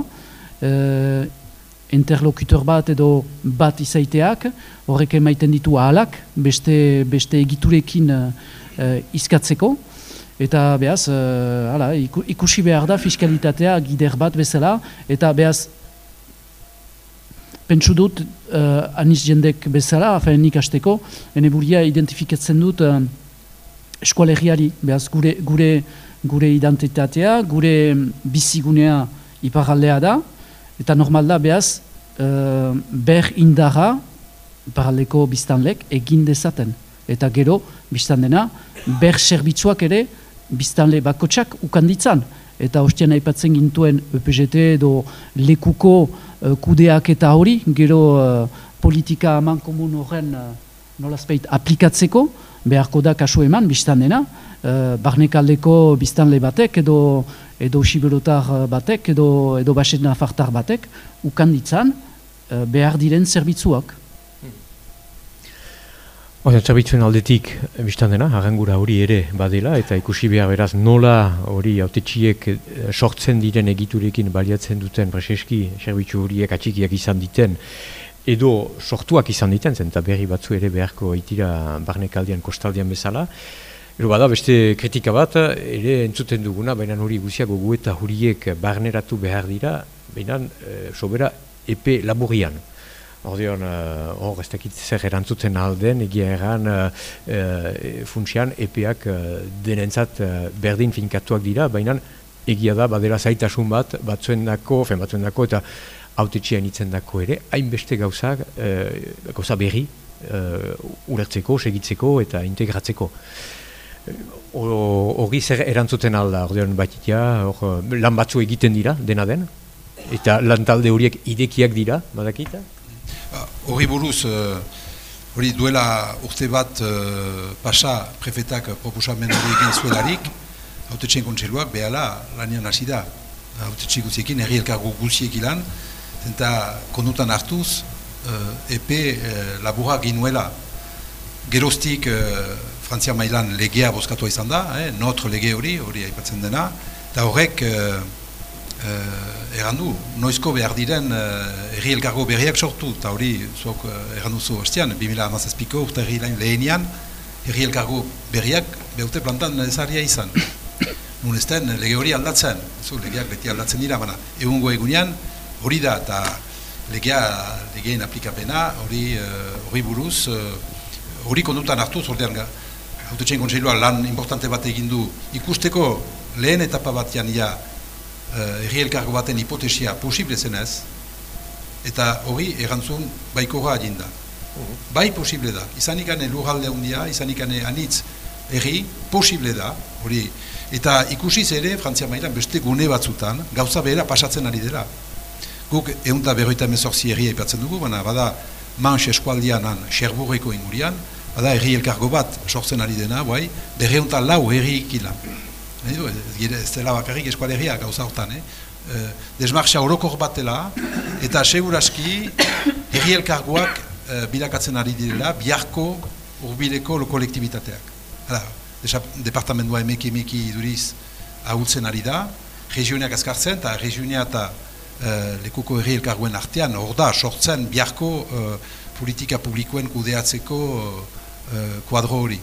e, interlokutor bat edo bat izaiteak horrek emaiten ditu ahalak beste, beste egiturekin e, izkatzeko. Eta behaz, e, ikusi behar da fiskalitatea gider bat bezala, eta behaz pentsu dut, uh, aniz jendek bezala, afen nik hasteko, ene buria identifikatzen dut uh, eskualegiari, behaz gure, gure, gure identitatea, gure bizigunea iparaldea da, eta normal da behaz, uh, ber indarra, iparaldeko biztanlek, egin dezaten. Eta gero, biztandena, ber serbitzuak ere, biztanle bakotsak ukanditzan. Eta hostian aipatzen gintuen EPGT edo lekuko kudeak eta hori, gero uh, politika aman komun horren uh, nolazpeit aplikatzeko, beharko da kasu eman, biztan dena, uh, barnekaldeko biztanle batek edo edo siberotar batek edo, edo basen afartar batek, ukanditzan uh, behar diren zerbitzuak. Oia, txabitzuen aldetik, biztan dena, harrangura hori ere badela, eta ikusi behar beraz nola hori autetxiek eh, sortzen diren egiturekin baliatzen duten preseski serbitzu horiek atxikiak izan diten, edo sortuak izan diten, zen berri batzu ere beharko itira barnekaldian, kostaldian bezala. Ero bada, beste kritika bat, ere entzuten duguna, baina hori guziago gu eta huriek barneratu behar dira, baina e, sobera epe laburian. Ordeon, uh, hor ez dakit zer erantzuten alden, egia eran uh, uh, funtsian epeak denentzat berdin finkatuak dira, baina egia da badela zaitasun bat, batzuen dako, fen batzuen dako, eta autetxia initzen dako ere, hainbeste gauza, uh, gauza berri, uh, ulertzeko, segitzeko eta integratzeko. Hori zer erantzuten alda, ordeon batitia, or, lan batzu egiten dira, dena den, eta lantalde horiek idekiak dira, badakita? Hori buruz, eh, hori duela urte bat uh, pasa prefetak proposamen hori egin zuelarik, haute txen kontseiluak behala lanian hasi da. Haute txen guziekin, erri elkargo guziek ilan, eta konutan hartuz, uh, epe uh, labura ginuela. Geroztik, uh, Frantzia mailan legea bozkatu izan da, eh, notre lege hori, hori aipatzen dena, eta horrek uh, errandu, noizko behar diren uh, erri elkargo berriak sortu, eta hori zuok errandu zu hastian, 2000 amazazpiko urte erri lehenian, erri elkargo berriak beute plantan ezaria izan. Nun ezten lege hori aldatzen, zu legeak beti aldatzen dira, baina egungo egunean hori da, eta legea, legeen aplikapena, hori uh, buruz, hori uh, kondutan hartu, zordean, haute txen kontseilua lan importante bat egin du. Ikusteko lehen etapa batean ia uh, erri elkargo baten hipotesia posible zenez, eta hori erantzun baikora adinda. Bai posible da, izanik ane lurralde handia, izanik ane anitz erri, posible da, hori. Eta ikusiz ere, Frantzia mailan beste gune batzutan, gauza behera pasatzen ari dela. Guk eunta berroita emezorzi erri aipatzen dugu, baina bada Manx eskualdian han, Xerburreko ingurian, bada erri elkargo bat sortzen ari dena, bai, berreunta lau erri ikila. Ez dela bakarrik eskualeria gauza hortan, eh? Uh, desmarxa orokor batela, eta seguraski herri elkargoak uh, bilakatzen ari direla, biharko urbileko kolektibitateak. Hala, departamentua emeki emeki duriz ahultzen ari da, regioniak azkartzen, eta regionia eta uh, lekuko herri elkargoen artean, hor da, sortzen biharko uh, politika publikoen kudeatzeko uh, kuadro hori.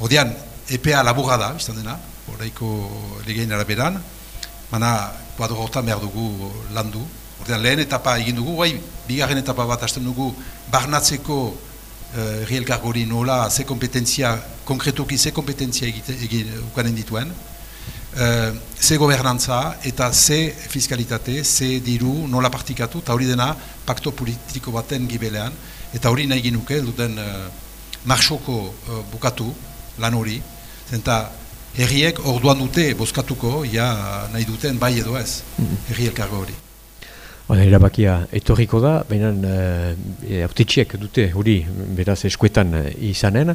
Ordean, EPA laburra da, biztan dena, horreiko legein araberan, mana kuadro hortan behar dugu landu. Ordean, lehen etapa egin dugu, guai, bigarren etapa bat hasten dugu, barnatzeko uh, rielkargori nola, ze kompetentzia, konkretuki ze kompetentzia egin ukanen dituen, uh, ze gobernantza eta ze fiskalitate, ze diru nola partikatu, eta hori dena pakto politiko baten gibelean, eta hori nahi ginuke, duten uh, marsoko uh, bukatu lan hori, zenta herriek orduan dute bozkatuko, ja nahi duten bai edo ez, herri elkargo hori. Baina erabakia etorriko da, baina e, autetxiek dute hori beraz eskuetan izanen,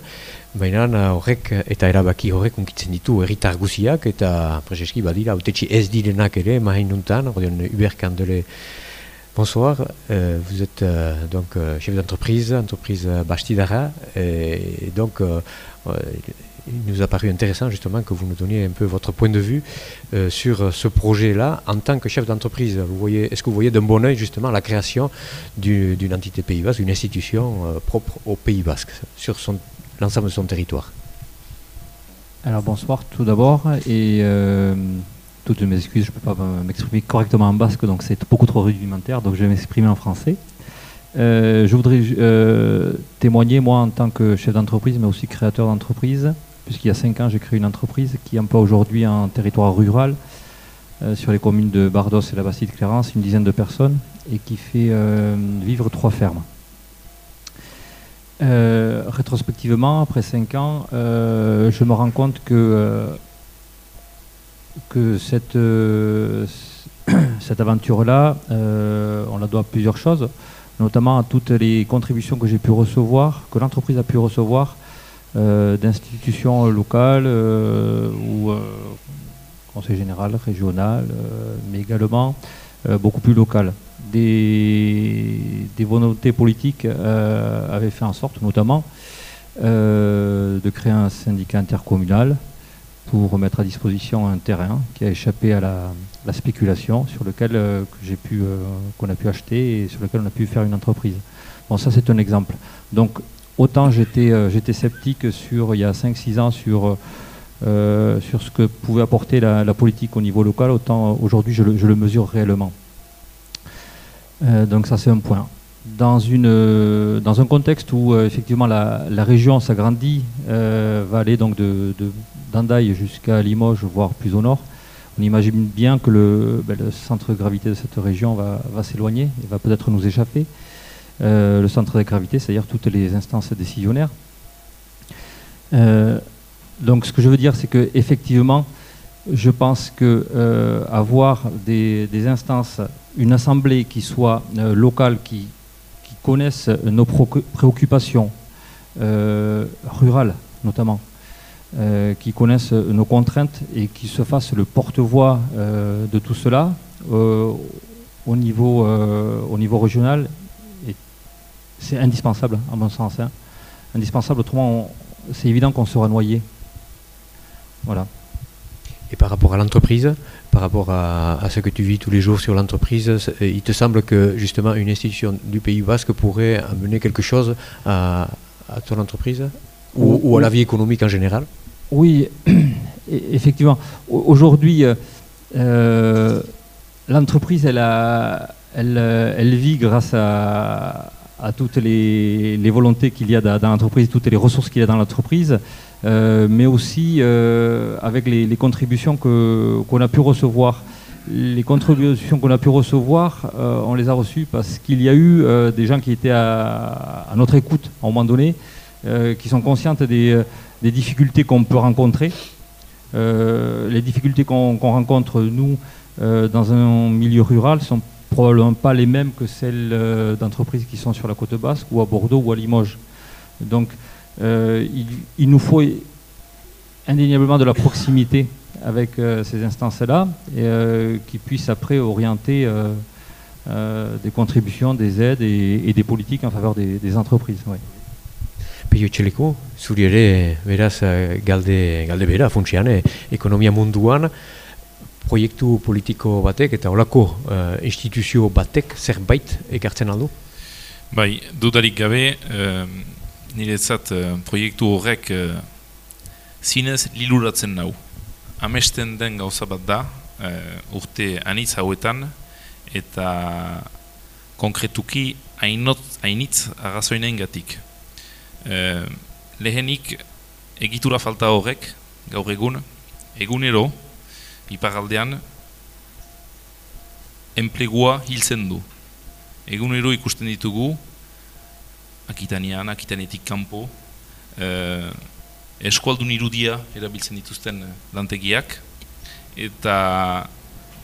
baina horrek eta erabaki horrek unkitzen ditu erritar guziak eta prezeski badira autetxi ez direnak ere mahin nuntan, ordean Hubert Kandele, bonsoir, euh, vous êtes euh, donc euh, chef d'entreprise, entreprise Bastidara, et donc euh, il nous a paru intéressant justement que vous nous donniez un peu votre point de vue euh, sur ce projet-là en tant que chef d'entreprise. Est-ce que vous voyez d'un bon oeil justement la création d'une entité Pays Basque, une institution euh, propre au Pays Basque sur l'ensemble de son territoire? Alors bonsoir tout d'abord et euh, toutes mes excuses, je ne peux pas m'exprimer correctement en basque donc c'est beaucoup trop rudimentaire donc je vais m'exprimer en français. je voudrais témoigner, moi, en tant que chef d'entreprise, mais aussi créateur d'entreprise, puisqu'il y a cinq ans, j'ai créé une entreprise qui emploie aujourd'hui en territoire rural, euh, sur les communes de Bardos et la Bastide Clarence, une dizaine de personnes, et qui fait euh, vivre trois fermes. Euh, rétrospectivement, après cinq ans, je me rends compte que, cette, aventure-là, on la doit à plusieurs choses, notamment à toutes les contributions que j'ai pu recevoir, que l'entreprise a pu recevoir d'institutions locales euh, ou euh, conseil général, régional, mais également beaucoup plus locales. Des, volontés politiques avaient fait en sorte notamment de créer un syndicat intercommunal pour remettre à disposition un terrain qui a échappé à la, spéculation sur lequel j'ai pu qu'on a pu acheter et sur lequel on a pu faire une entreprise. Bon ça c'est un exemple. Donc autant j'étais euh, j'étais sceptique sur il y a 5-6 ans sur euh, sur ce que pouvait apporter la, politique au niveau local, autant aujourd'hui je, le, mesure réellement. Euh, donc ça c'est un point. Dans, une, dans un contexte où effectivement la, région s'agrandit, va aller donc de, d'Andaï jusqu'à Limoges, voire plus au nord, on imagine bien que le, ben, centre de gravité de cette région va, va s'éloigner et va peut-être nous échapper. Euh, le centre de gravité, c'est-à-dire toutes les instances décisionnaires. Euh, donc ce que je veux dire, c'est que effectivement, je pense que euh, avoir des, instances, une assemblée qui soit locale, qui, connaisse nos préoccupations rurales notamment, qui connaissent nos contraintes et qui se fasse le porte-voix de tout cela au niveau régional c'est indispensable, à mon sens. Hein. Indispensable, autrement, c'est évident qu'on sera noyé. Voilà. Et par rapport à l'entreprise, par rapport à, ce que tu vis tous les jours sur l'entreprise, il te semble que justement une institution du Pays Basque pourrait amener quelque chose à, ton entreprise ou, à la vie économique en général? Oui, effectivement. Aujourd'hui, euh, euh, l'entreprise, elle, elle, elle, vit grâce à, à toutes les, volontés qu'il y a dans, l'entreprise, toutes les ressources qu'il y a dans l'entreprise, euh, mais aussi euh, avec les, contributions qu'on a pu recevoir les contributions qu'on a pu recevoir, euh, on les a reçues parce qu'il y a eu des gens qui étaient à, notre écoute à un moment donné, qui sont conscientes des, difficultés qu'on peut rencontrer. les difficultés qu'on rencontre, nous, dans un milieu rural, sont probablement pas les mêmes que celles d'entreprises qui sont sur la côte basque ou à Bordeaux ou à Limoges. Donc, il, il, nous faut indéniablement de la proximité avec euh, ces instances-là et euh, qui puissent après orienter euh, des contributions, des aides et, des politiques en faveur des, entreprises. Ouais. Zuri ere, beraz, galde, galde bera, funtsian, ekonomia proiektu politiko batek eta olako uh, instituzio batek zerbait ekartzen aldu? Bai, dudarik gabe, uh, niretzat uh, proiektu horrek uh, zinez liluratzen nau amesten den gauza bat da, uh, urte anitz hauetan, eta konkretuki hainot, hainitz arrazoinen gatik. Uh, lehenik egitura falta horrek, gaur egun, egunero, iparaldean, enplegua hiltzen du. Egunero ikusten ditugu, akitanean, akitanetik kanpo, uh, eskualdun irudia erabiltzen dituzten eh, lantegiak eta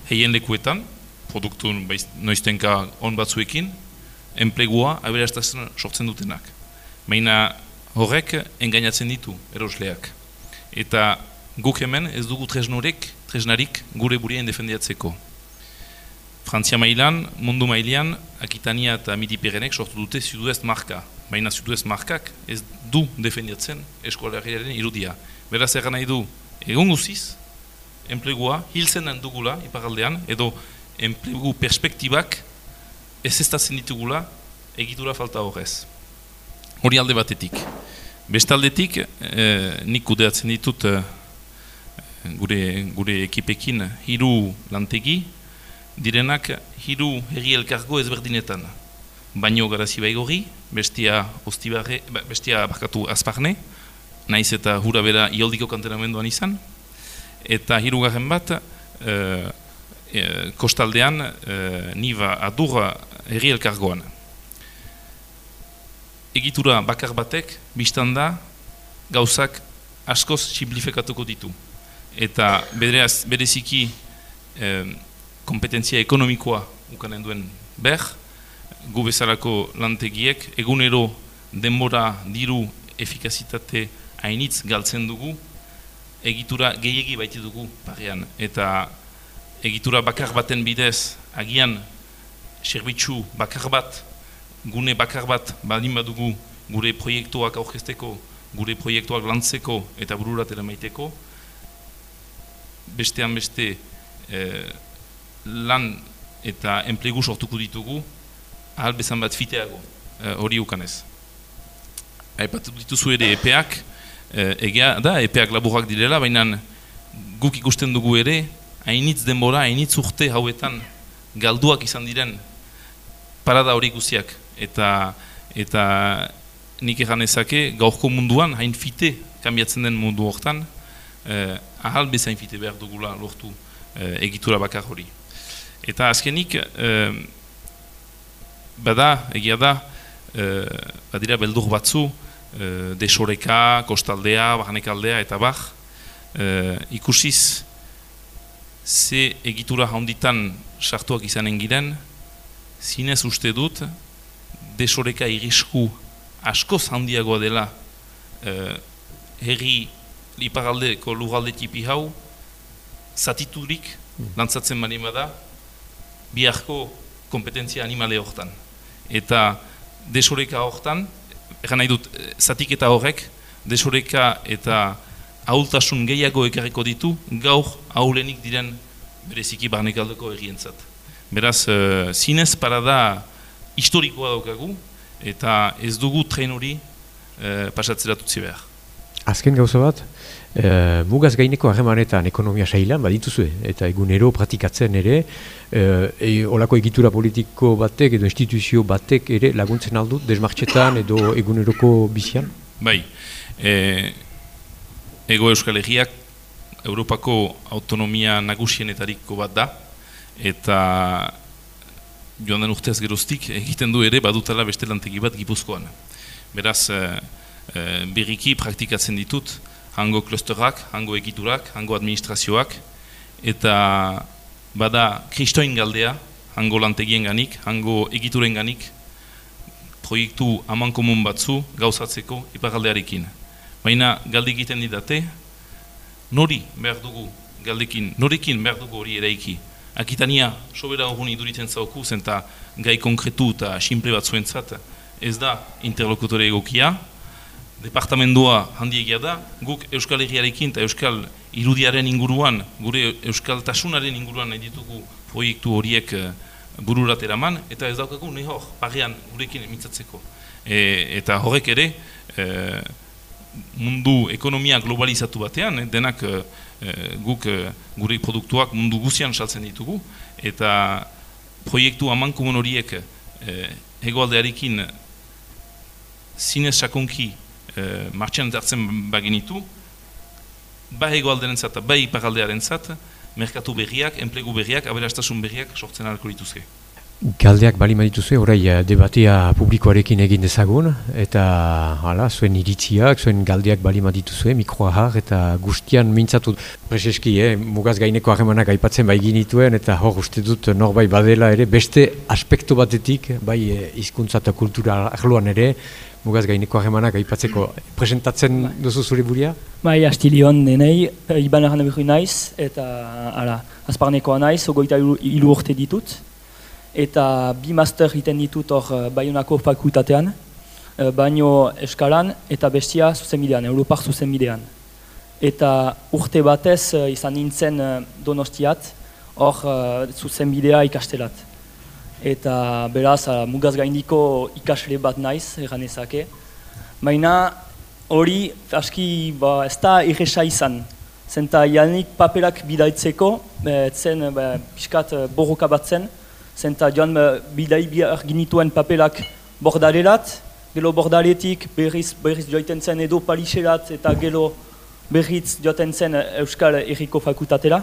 heien lekuetan produktu noiztenka on batzuekin enplegua aberastazten sortzen dutenak. Meina horrek engainatzen ditu erosleak. Eta guk hemen ez dugu tresnorek, tresnarik gure burien defendiatzeko. Frantzia mailan, mundu mailean, Akitania eta Midipirenek sortu dute Suduest marka, baina zutu markak ez du defendiatzen eskolarriaren irudia. Beraz egan nahi du, egon guziz, enplegua hiltzen den dugula iparaldean, edo enplegu perspektibak ez ez ditugula egitura falta horrez. Hori alde batetik. Bestaldetik, eh, nik kudeatzen ditut eh, gure, gure ekipekin hiru lantegi, direnak hiru herri elkargo ezberdinetan baino garazi baigori, bestia ostibarre, ba, bestia barkatu azparne, naiz eta hura bera ioldiko kantenamenduan izan, eta hirugarren bat, e, e, kostaldean, e, niba adurra herri elkargoan. Egitura bakar batek, biztan da, gauzak askoz simplifikatuko ditu. Eta bereaz, bereziki e, kompetentzia ekonomikoa ukanen duen behar, gu bezalako lantegiek egunero denbora diru efikazitate hainitz galtzen dugu egitura gehiegi baiti dugu parean. Eta egitura bakar baten bidez agian serbitzu bakar bat gune bakar bat baldin badugu gure proiektuak aurkezteko gure proiektuak lantzeko eta bururat maiteko bestean beste eh, lan eta enplegu sortuko ditugu ahal bezan bat fiteago eh, hori ukanez. Aipatu dituzu ere epeak, uh, egia da, epeak laburrak direla, baina guk ikusten dugu ere, hainitz denbora, hainitz urte hauetan galduak izan diren parada hori guziak. Eta, eta nik egan ezake, gaurko munduan, hain fite, kambiatzen den mundu hortan, uh, ahal bezain fite behar dugula lortu uh, egitura bakar hori. Eta azkenik, bada, egia da, e, badira beldur batzu, e, desoreka, kostaldea, bahanekaldea eta bak, e, ikusiz ze egitura handitan sartuak izanen giren, zinez uste dut, desoreka irisku askoz handiagoa dela e, herri iparaldeko lugalde tipi hau, zatiturik, mm. lantzatzen bani bada, biharko kompetentzia animale hortan eta desoreka hortan, egan nahi dut, eh, zatiketa horrek, desoreka eta ahultasun gehiago ekarriko ditu, gaur ahulenik diren bereziki barnekaldeko egientzat. Beraz, uh, zinez parada historikoa daukagu, eta ez dugu tren hori uh, pasatzera tutzi behar. Azken gauza bat, e, mugaz gaineko harremanetan ekonomia sailan badituzue, eta egunero pratikatzen ere, e, e, olako egitura politiko batek edo instituzio batek ere laguntzen aldu desmartxetan edo eguneroko bizian? Bai, e, ego euskal egiak Europako autonomia nagusienetariko bat da, eta joan den urteaz geroztik egiten du ere badutela beste lantegi bat gipuzkoan. Beraz, e, e, berriki praktikatzen ditut, hango klosterak, hango egiturak, hango administrazioak, eta bada kristoin galdea, hango lantegien ganik, hango egituren ganik, proiektu aman komun batzu gauzatzeko iparaldearekin. Baina galde egiten didate, nori behar dugu galdekin, norekin behar dugu hori eraiki. Akitania, sobera hori iduritzen zauku, zenta gai konkretu eta simple bat zuentzat, ez da interlokutore egokia, departamendua handiegia da, guk Euskal Herriarekin eta Euskal Irudiaren inguruan, gure Euskal Tasunaren inguruan ditugu proiektu horiek eh, bururat eraman, eta ez daukagu nahi hor, parean gurekin emitzatzeko. E, eta horrek ere, e, mundu ekonomia globalizatu batean, eh, denak e, guk gure produktuak mundu guzian saltzen ditugu, eta proiektu aman komun horiek e, hegoaldearekin zinez sakonki e, martxan dartzen bagenitu, ba hegoalderen zat, ba iparaldearen zat, merkatu berriak, enplegu berriak, aberastasun berriak sortzen alko dituzke. Galdeak bali madituzue, orai eh, debatea publikoarekin egin dezagun, eta hala, zuen iritziak, zuen galdeak bali madituzue, mikroa har, eta guztian mintzatu preseski, eh, mugaz gaineko harremanak aipatzen bai ginituen, eta hor uste dut norbait badela ere, beste aspektu batetik, bai eh, hizkuntza eta kultura arloan ere, mugaz gaineko harremanak aipatzeko presentatzen bai. duzu zure buria? Bai, astilion denei, eh, iban erran naiz, eta ala, azparnekoa naiz, ogoita ilu urte ditut, eta bi master egiten ditut hor eh, Bayonako fakultatean, eh, baino eskalan eta bestia zuzenbidean, Europar zuzenbidean. Eta urte batez izan nintzen donostiat, hor zuzenbidea ikastelat eta beraz mugaz gaindiko ikasle bat naiz, egan ezake. Baina hori aski ba, ez da irresa izan. Zenta janik paperak bidaitzeko, zen ba, piskat borroka bat zen, zenta joan ba, bidai bihar ginituen paperak bordarelat, gelo bordaletik berriz, berriz joiten zen edo palixerat eta gelo berriz joiten zen Euskal Herriko fakultatela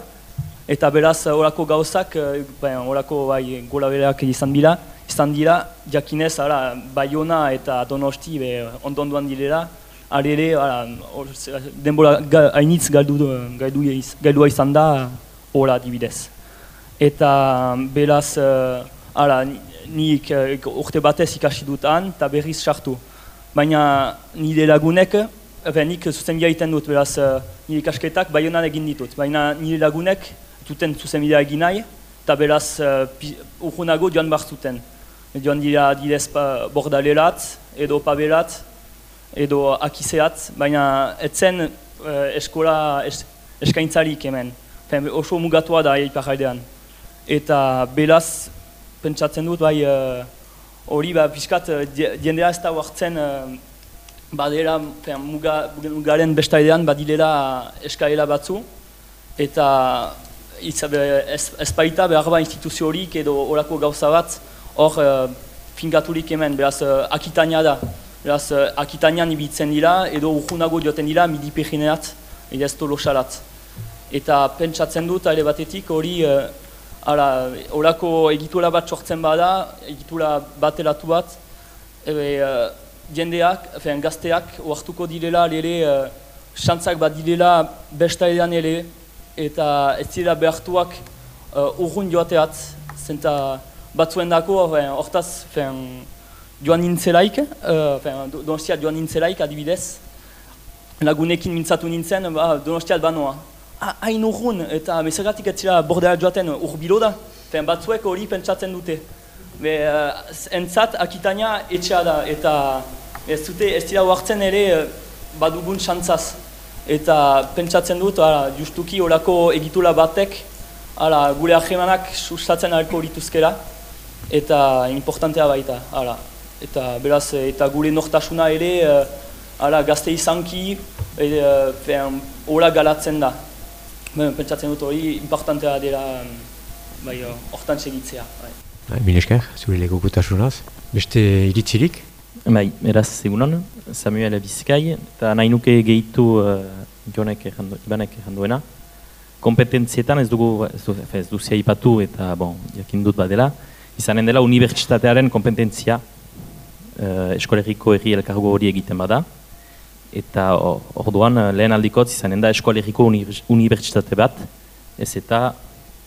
eta beraz horako gauzak, horako eh, bai, gola bereak izan dira, izan dira, jakinez, ara, Bayona eta Donosti be, ondonduan direla, arere, denbora hainitz galdu, galdu, galdua izan da, hola dibidez. Eta beraz, uh, ara, nik uh, urte batez ikasi dut han, eta berriz sartu. Baina nire lagunek, nik zuzen iten dut, beraz, nire ikasketak Bayonan egin ditut. Baina nire lagunek, zuten zuzenbidea egin nahi, eta beraz uh, urgunago joan behar zuten. Joan dira direz bordalerat, edo paberat, edo akizeat, baina etzen uh, eskola es, eskaintzarik hemen. Fen, oso mugatua da iparraidean. Eta beraz, pentsatzen dut, bai, uh, hori ba, piskat, diendera ez da huartzen uh, muga, mugaren bestaidean badilera eskaela batzu, eta ez, ez baita behar ba instituziorik edo orako gauza bat hor uh, finkaturik hemen, beraz uh, akitania da. Beraz uh, akitanian ibitzen dira edo urgunago joten dira midi pegineat edo ez tolosalat. Eta pentsatzen dut ere batetik hori uh, ara, orako egitura bat sortzen bada, egitura bat elatu bat, ebe, uh, jendeak, fean, gazteak, oartuko direla, ere, uh, xantzak bat direla, besta edan ere, eta ez dira behartuak uh, urrun joateat, zenta batzuen dako, hortaz, joan nintzelaik, uh, donostiat joan nintzelaik adibidez, lagunekin mintzatu nintzen, ba, donostiat banoa. Ah, hain urrun, eta mesagatik ez zira bordea joaten urbilo da, batzuek hori pentsatzen dute. Be, uh, entzat, akitania etxea da, eta ez dute ez dira huartzen ere badugun xantzaz eta pentsatzen dut, ara, justuki horako egitula batek, ara, gure ahemanak sustatzen ahalko lituzkera, eta importantea baita, ara. Eta beraz, eta gure nortasuna ere, uh, ara, gazte izanki, hori uh, galatzen da. Ben, pentsatzen dut hori, importantea dela, bai, hortan segitzea. Bai. bai Minesker, zure legokutasunaz. Beste iritzirik? Bai, eraz, segunan, Samuel Bizkai, eta nahi nuke gehitu uh, jonek ibanek erranduena. kompetentzietan ez dugu, ez, du, ez duzia ipatu eta, bon, jakin dut badela, izanen dela unibertsitatearen kompetentzia uh, eskolegiko erri elkargo hori egiten bada, eta orduan lehen aldikotz izanen da eskolegiko unibertsitate bat, ez eta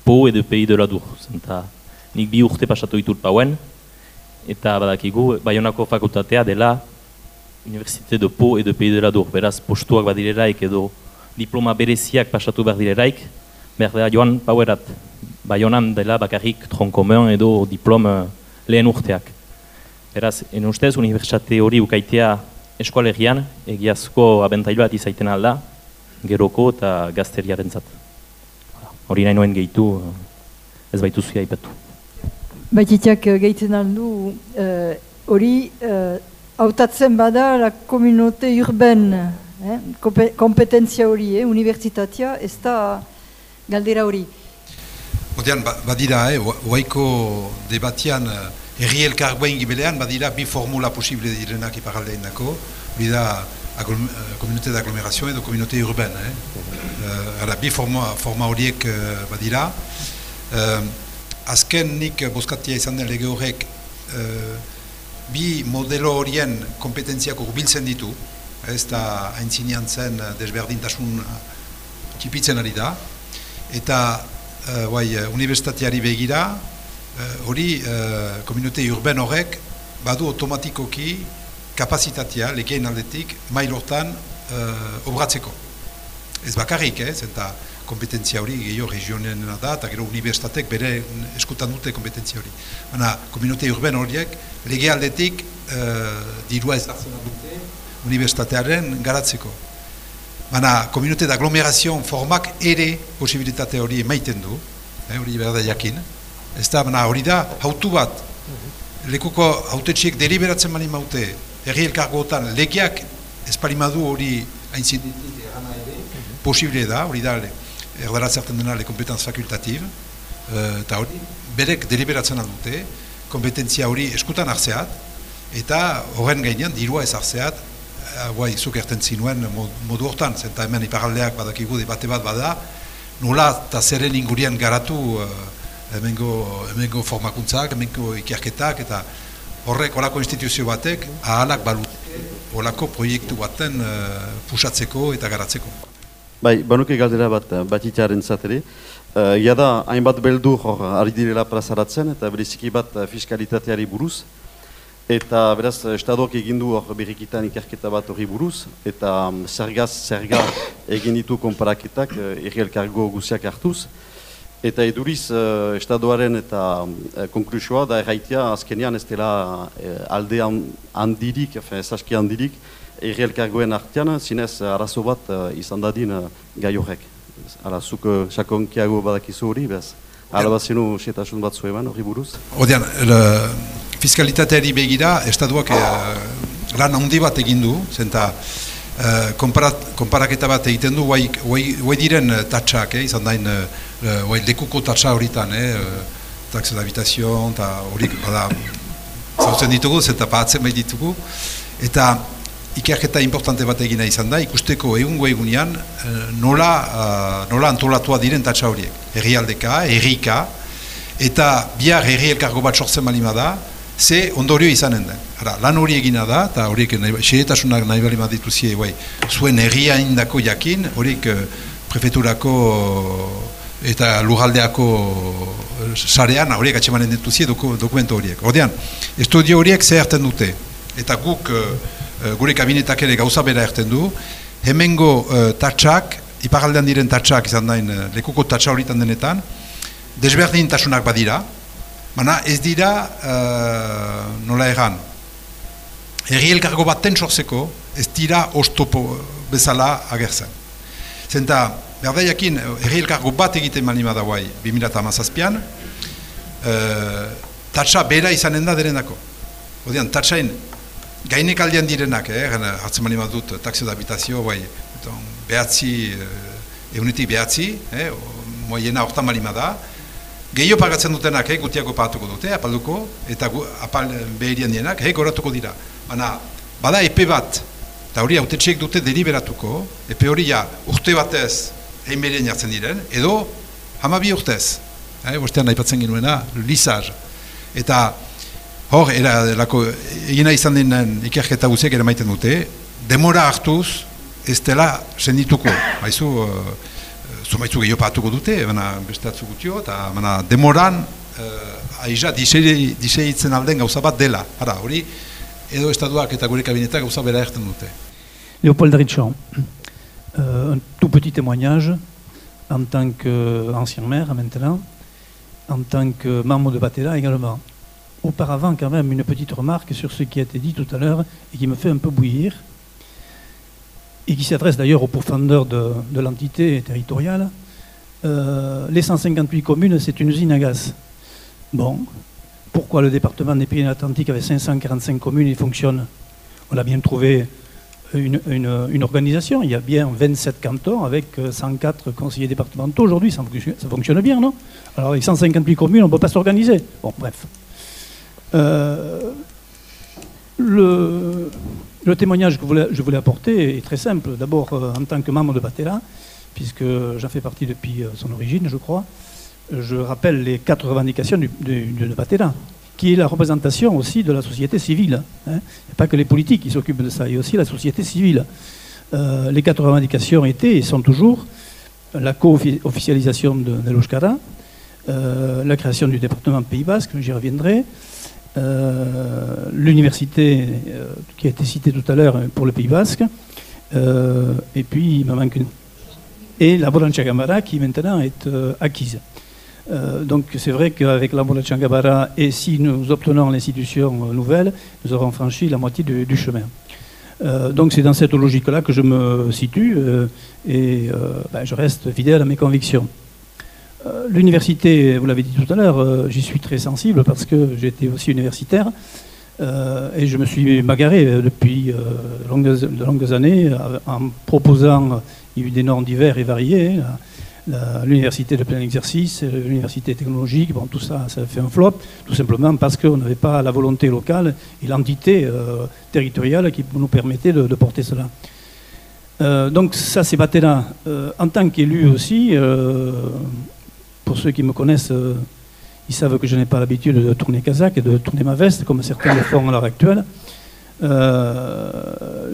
po edo pei de la dur, zenta nik bi urte pasatu ditut pauen, eta badakigu Bayonako fakultatea dela Universitate de Po edo Pei de la Dur, beraz postuak badireraik edo diploma bereziak pasatu behar direraik, behar da joan pauerat, Bayonan dela bakarrik tronkomen edo diploma lehen urteak. Beraz, en ustez, Universitate hori ukaitea eskualerian, egiazko abentailu bat izaiten alda, geroko eta gazteriaren zat. Hori nahi noen gehitu, ez baitu zuia Baititiak uh, gehitzen aldu, uh, hori uh, hautatzen bada la komunote urben, eh? kompetentzia hori, eh? unibertsitatea, ez da galdera hori. Odean, ba, badira, eh? oaiko debatian, erri elkargoen gibelean, badira bi formula posible direnak iparaldein dako, hori da komunote d'agglomerazio edo komunote urben. Eh? Uh, bi forma, forma horiek uh, badira. Uh, azken nik bozkatia izan den lege horrek uh, bi modelo horien kompetentziak urbiltzen ditu, ez da haintzinean zen desberdintasun txipitzen ari da, eta uh, bai, universitateari begira, hori uh, komunite urben horrek badu automatikoki kapazitatea legeen aldetik mailortan uh, obratzeko. Ez bakarrik, ez, eta kompetentzia hori gehiago regionen da, eta gero universitatek bere eskutan dute kompetentzia hori. Baina, komunite urben horiek, lege aldetik uh, dirua ezartzen dute universitatearen garatzeko. Baina, komunite d'agglomerazioan formak ere posibilitate hori emaiten du, eh, hori berda jakin. Ez da, baina hori da, hautu bat, lekuko hautetxiek deliberatzen mani maute, herri elkargoetan legeak esparimadu hori ditik ere, posible da, hori da, erdara zerten dena le kompetenz fakultativ, eh, eta hori, berek deliberatzen dute, kompetentzia hori eskutan hartzeat, eta horren gainean, dirua ez hartzeat, guai, zuk erten zinuen modu hortan, zenta hemen iparaldeak badakigu debate bat bada, nola eta zeren ingurien garatu hemengo, hemengo formakuntzak, hemengo ikerketak, eta horrek olako instituzio batek, ahalak balute, olako proiektu baten uh, pusatzeko eta garatzeko. Bai, banuke galdera bat, eh, batitaren zateri. Uh, eh, ia da, hainbat beldur hor ari direla plazaratzen, eta beriziki bat uh, fiskalitateari buruz. Eta beraz, estadoak egin du hor berrikitan ikerketa bat hori buruz, eta um, zergaz, zerga egin ditu konparaketak, uh, irrielkargo guziak hartuz. Eta eduriz, uh, estadoaren eta uh, konklusioa da erraitea azkenean ez dela uh, alde handirik, ez aski handirik, errielkargoen artean, zinez arazo bat uh, izan dadin uh, gai horrek. Hala, zuk sakonkiago badakizu hori, bez? Hala bat zinu setasun bat zuen hori buruz? Odean, fiskalitateari begira, estaduak uh, lan handi bat egin du, zenta konparaketa bat egiten du, guai diren tatsak, eh, izan dain, uh, lekuko tatsa horitan, eh, taxa d'habitazio, eta horik, bada, zautzen ditugu, zenta pahatzen bai ditugu, eta ikerketa importante bat egina izan da, ikusteko egungo egunean eh, nola, uh, nola antolatua diren tatsa horiek. Herrialdeka, herrika, eta bihar herri elkargo bat sortzen balima da, ze ondorio izanen den. Hara, lan hori egina da, eta horiek xeetasunak nahi balima dituzie, bai, zuen herria indako jakin, horiek uh, prefeturako eta lurraldeako sarean horiek atxemanen dituzie doku, dokumento horiek. Ordean, estudio horiek zeharten dute, eta guk Eh, gure kabinetak ere gauza bera erten du, hemengo uh, tatsak, iparaldean diren tatsak izan dain, uh, lekuko tatsa horietan denetan, desberdin tasunak badira, baina ez dira, uh, nola erran, herri elkargo bat tentsozeko, ez dira ostopo bezala agertzen. Zenta, berdai jakin, herri elkargo bat egiten mani da guai, 2008an, uh, tatsa bera izanen da derenako. Odean, tatsain gainek aldean direnak, eh, hartzen mani dut, taxio d'habitazio, bai, behatzi, eh, egunetik behatzi, eh, moiena hortan mani da, Gehio pagatzen dutenak, eh, gutiako pagatuko dute, apalduko, eta gu, apal behirian dienak, eh, goratuko dira. Baina, bada epe bat, eta hori autetxeek dute deliberatuko, epe hori ja, urte batez, einberen jartzen diren, edo hamabi urtez. Eh, bostean aipatzen genuena, lizar. Eta hor, era, lako, egina izan denen ikerketa guziek eramaiten dute, demora hartuz, ez dela sendituko. Baizu, uh, zumaitzu gehiopatuko dute, baina beste atzu gutio, eta demoran uh, aiza diseitzen alden gauza bat dela. Hara, dute. Euh, un tout petit témoignage en tant qu'ancien maire maintenant, en tant que membre de Batella également. Auparavant, quand même, une petite remarque sur ce qui a été dit tout à l'heure et qui me fait un peu bouillir, et qui s'adresse d'ailleurs aux profondeurs de, l'entité territoriale. Euh, les 158 communes, c'est une usine à gaz. Bon, pourquoi le département des Pyrénées-Atlantiques avec 545 communes, il fonctionne? On a bien trouvé une, organisation. Il y a bien 27 cantons avec 104 conseillers départementaux. Aujourd'hui, ça, ça, fonctionne bien, non? Alors, avec 158 communes, on ne peut pas s'organiser. Bon, bref. Euh, le, témoignage que je voulais apporter est très simple. D'abord, euh, en tant que membre de Batella, puisque j'en fais partie depuis euh, son origine, je crois, je rappelle les quatre revendications de, Batella qui est la représentation aussi de la société civile. Il n'y a pas que les politiques qui s'occupent de ça, il y a aussi la société civile. Les quatre revendications étaient et sont toujours la co-officialisation de Nelochkara, euh, la création du département Pays Basque, j'y reviendrai, euh, l'université euh, qui a été citée tout à l'heure pour le Pays Basque, euh, et puis il me manque une... Et la Bolancha Gamara qui maintenant est acquise. Donc c'est vrai qu'avec la Changabara, et si nous obtenons l'institution nouvelle, nous aurons franchi la moitié du, chemin. Donc c'est dans cette logique-là que je me situe et ben, je reste fidèle à mes convictions. L'université, vous l'avez dit tout à l'heure, j'y suis très sensible parce que j'étais aussi universitaire et je me suis bagarré depuis de longues, années en proposant, il y des normes divers et variés, l'université de plein exercice, l'université technologique, bon, tout ça, ça fait un flop, tout simplement parce qu'on n'avait pas la volonté locale et l'entité euh, territoriale qui nous permettait de, porter cela. Euh, donc ça, c'est Batella. Euh, en tant qu'élu aussi, euh, pour ceux qui me connaissent, euh, ils savent que je n'ai pas l'habitude de tourner Kazakh et de tourner ma veste, comme certains le font à l'heure actuelle. Euh,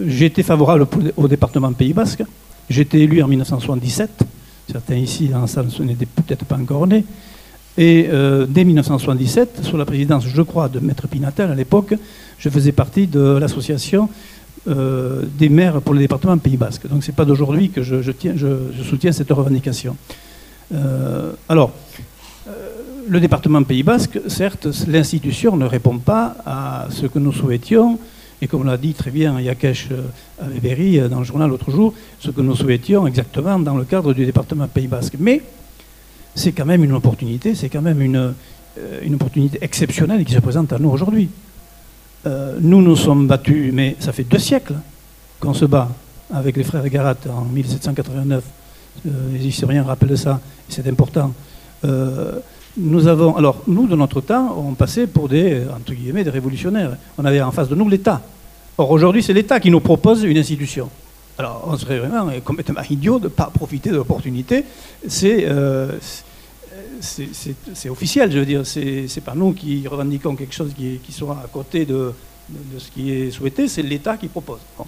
j'ai été favorable au département Pays Basque. J'ai été élu en 1977. Certains ici dans la salle n'étaient peut-être pas encore nés. Et euh, dès 1977, sous la présidence, je crois, de Maître Pinatel à l'époque, je faisais partie de l'association euh, des maires pour le département Pays Basque. Donc ce n'est pas d'aujourd'hui que je, je, soutiens cette revendication. Euh, alors, euh, le département Pays Basque, certes, l'institution ne répond pas à ce que nous souhaitions et comme l'a dit très bien Yakesh Aveberi dans le journal l'autre jour, ce que nous souhaitions exactement dans le cadre du département Pays Basque. Mais c'est quand même une opportunité, c'est quand même une, opportunité exceptionnelle qui se présente à nous aujourd'hui. Euh, nous nous sommes battus, mais ça fait deux siècles qu'on se bat avec les frères Garat en 1789. Euh, les historiens rappellent ça, c'est important. Euh, nous avons, alors nous de notre temps, on passait pour des entre guillemets des révolutionnaires. On avait en face de nous l'État. Or aujourd'hui, c'est l'État qui nous propose une institution. Alors on serait vraiment complètement idiot de ne pas profiter de l'opportunité. C'est euh, officiel, je veux dire. C'est pas nous qui revendiquons quelque chose qui, qui soit à côté de, de, de ce qui est souhaité. C'est l'État qui propose. Bon.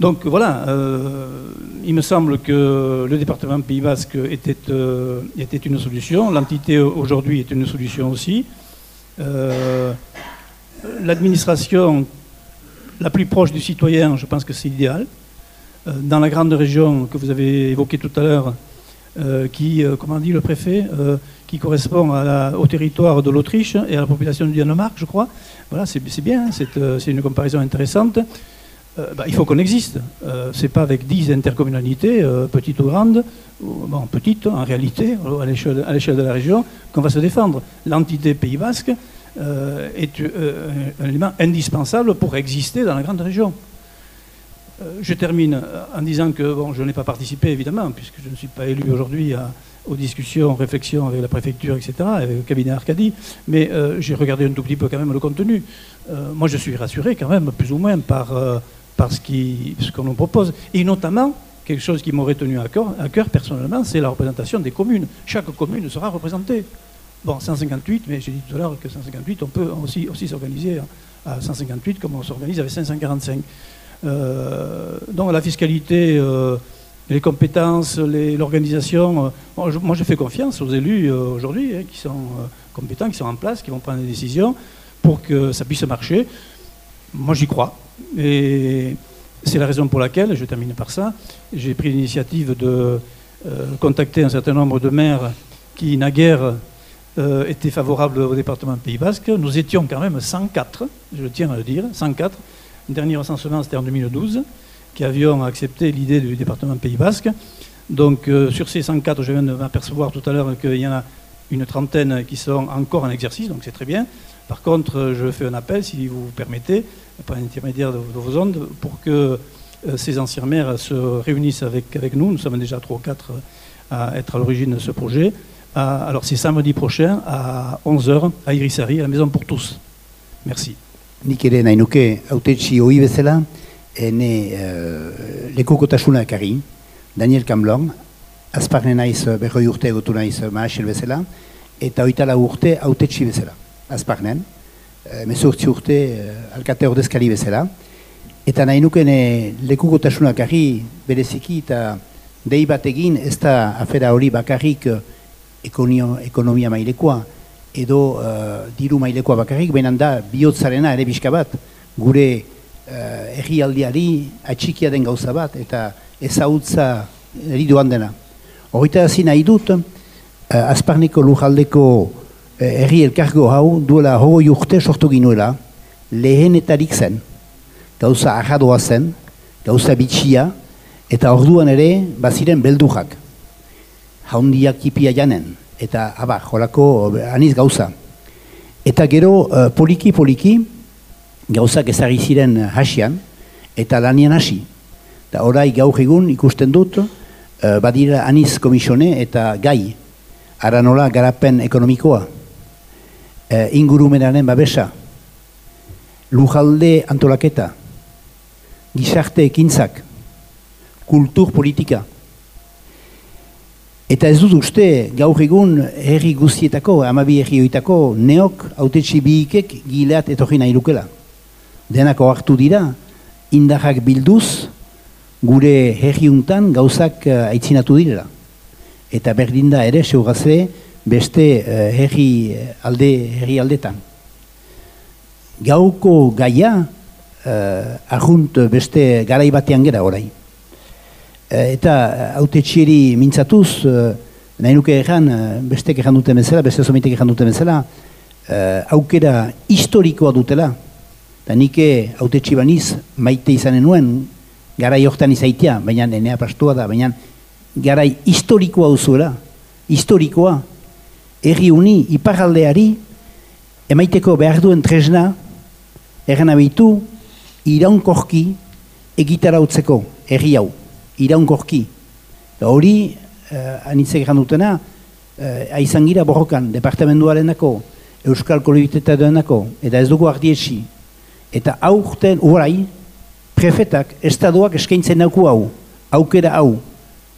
Donc voilà, euh, il me semble que le département Pays Basque était, euh, une solution, l'entité aujourd'hui est une solution aussi. Euh, L'administration la plus proche du citoyen, je pense que c'est idéal. Euh, dans la grande région que vous avez évoquée tout à l'heure, euh, qui, euh, comment dit le préfet, qui correspond au territoire de l'Autriche et à la population du Danemark, je crois, voilà, c'est bien, hein, c'est une comparaison intéressante. Euh, bah, il faut qu'on existe. Euh, c'est pas avec 10 intercommunalités, euh, petites ou grandes, ou, bon, petites en réalité, à l'échelle de la région, qu'on va se défendre. L'entité Pays Basque euh, est euh, un élément indispensable pour exister dans la grande région. Euh, je termine en disant que bon, je n'ai pas participé évidemment, puisque je ne suis pas élu aujourd'hui aux discussions, réflexions avec la préfecture, etc., avec le cabinet Arcadie, mais j'ai regardé un tout petit peu quand même le contenu. moi, je suis rassuré quand même, plus ou moins, par par ce qu'on nous propose, et notamment quelque chose qui m'aurait tenu à cœur, personnellement, c'est la représentation des communes. Chaque commune sera représentée. Bon, 158, mais j'ai dit tout à l'heure que 158, on peut aussi, aussi s'organiser à 158 comme on s'organise avec 545. Euh, donc la fiscalité, euh, les compétences, l'organisation, euh, moi, je fais confiance aux élus euh, aujourd'hui hein, qui sont compétents, qui sont en place, qui vont prendre des décisions pour que ça puisse marcher. Moi j'y crois. Et c'est la raison pour laquelle, je termine par ça, j'ai pris l'initiative de euh, contacter un certain nombre de maires qui naguère euh, étaient favorables au département Pays Basque. Nous étions quand même 104, je tiens à le dire, 104. Le dernier recensement, c'était en 2012, qui avions accepté l'idée du département Pays Basque. Donc euh, sur ces 104, je viens de m'apercevoir tout à l'heure qu'il y en a une trentaine qui sont encore en exercice, donc c'est très bien. Par contre, je fais un appel, si vous permettez, par l'intermédiaire de, vos ondes, pour que euh, ces anciens maires se réunissent avec, avec nous. Nous sommes déjà trois ou quatre à être à l'origine de ce projet. À, alors c'est samedi prochain à 11h à Irisari, à la Maison pour tous. Merci. Nik ere nahi nuke autetxi hoi bezala, ene uh, Daniel Kamblon, azparne naiz berroi urte egotu naiz maasel bezala, eta oitala urte uh, mezurtzi urte uh, alkate ordezkari bezala, eta nahi nukene lekukotasuna ekarri bereziki eta dei bat egin ez da afera hori bakarrik ekonio, ekonomia mailekoa, edo uh, diru mailekoa bakarrik, baina da bihotzarena ere bizka bat, gure uh, errialdiari atxikia den gauza bat, eta ezautza eriduan dena. Horita hasi nahi dut, uh, azparneko lujaldeko uh, erri elkargo hau duela hogoi urte sortu ginuela, lehenetarik zen, gauza ahadoa zen, gauza bitxia, eta orduan ere baziren beldujak. Haundiak kipia janen, eta aba, jolako aniz gauza. Eta gero uh, poliki poliki gauzak ezagri ziren hasian eta lanian hasi. Eta orai gaur egun ikusten dut badira aniz komisione eta gai ara nola garapen ekonomikoa uh, ingurumenaren babesa lujalde antolaketa gizarte ekintzak kultur politika Eta ez dut uste, gaur egun herri guztietako, amabi herri hoitako, neok autetxi bihikek gileat etorri nahi lukela. Denako hartu dira, indarrak bilduz, gure herri untan gauzak uh, aitzinatu direla. Eta berdin da ere, seugaze, beste uh, herri alde, herri aldetan. Gauko gaia, uh, beste garai batean gera orai. Eh, eta haute txieri mintzatuz, uh, nahi nuke egan, uh, bestek egan duten bezala, beste somitek egan duten bezala, aukera historikoa dutela, eta nike haute baniz maite izanen nuen, garai hortan izaitia, baina enea pastua da, baina garai historikoa duzuela, historikoa, erri uni, iparaldeari, emaiteko behar duen tresna, erran abitu, iraunkorki egitara utzeko, erri hau iraunkorki. Hori, uh, anitzek dutena, uh, aizan gira borrokan, departamentuarenako, Euskal Kolibitetarenako, eta ez dugu ardietxi. Eta aurten, urai, prefetak, estadoak eskaintzen dauku hau, aukera hau.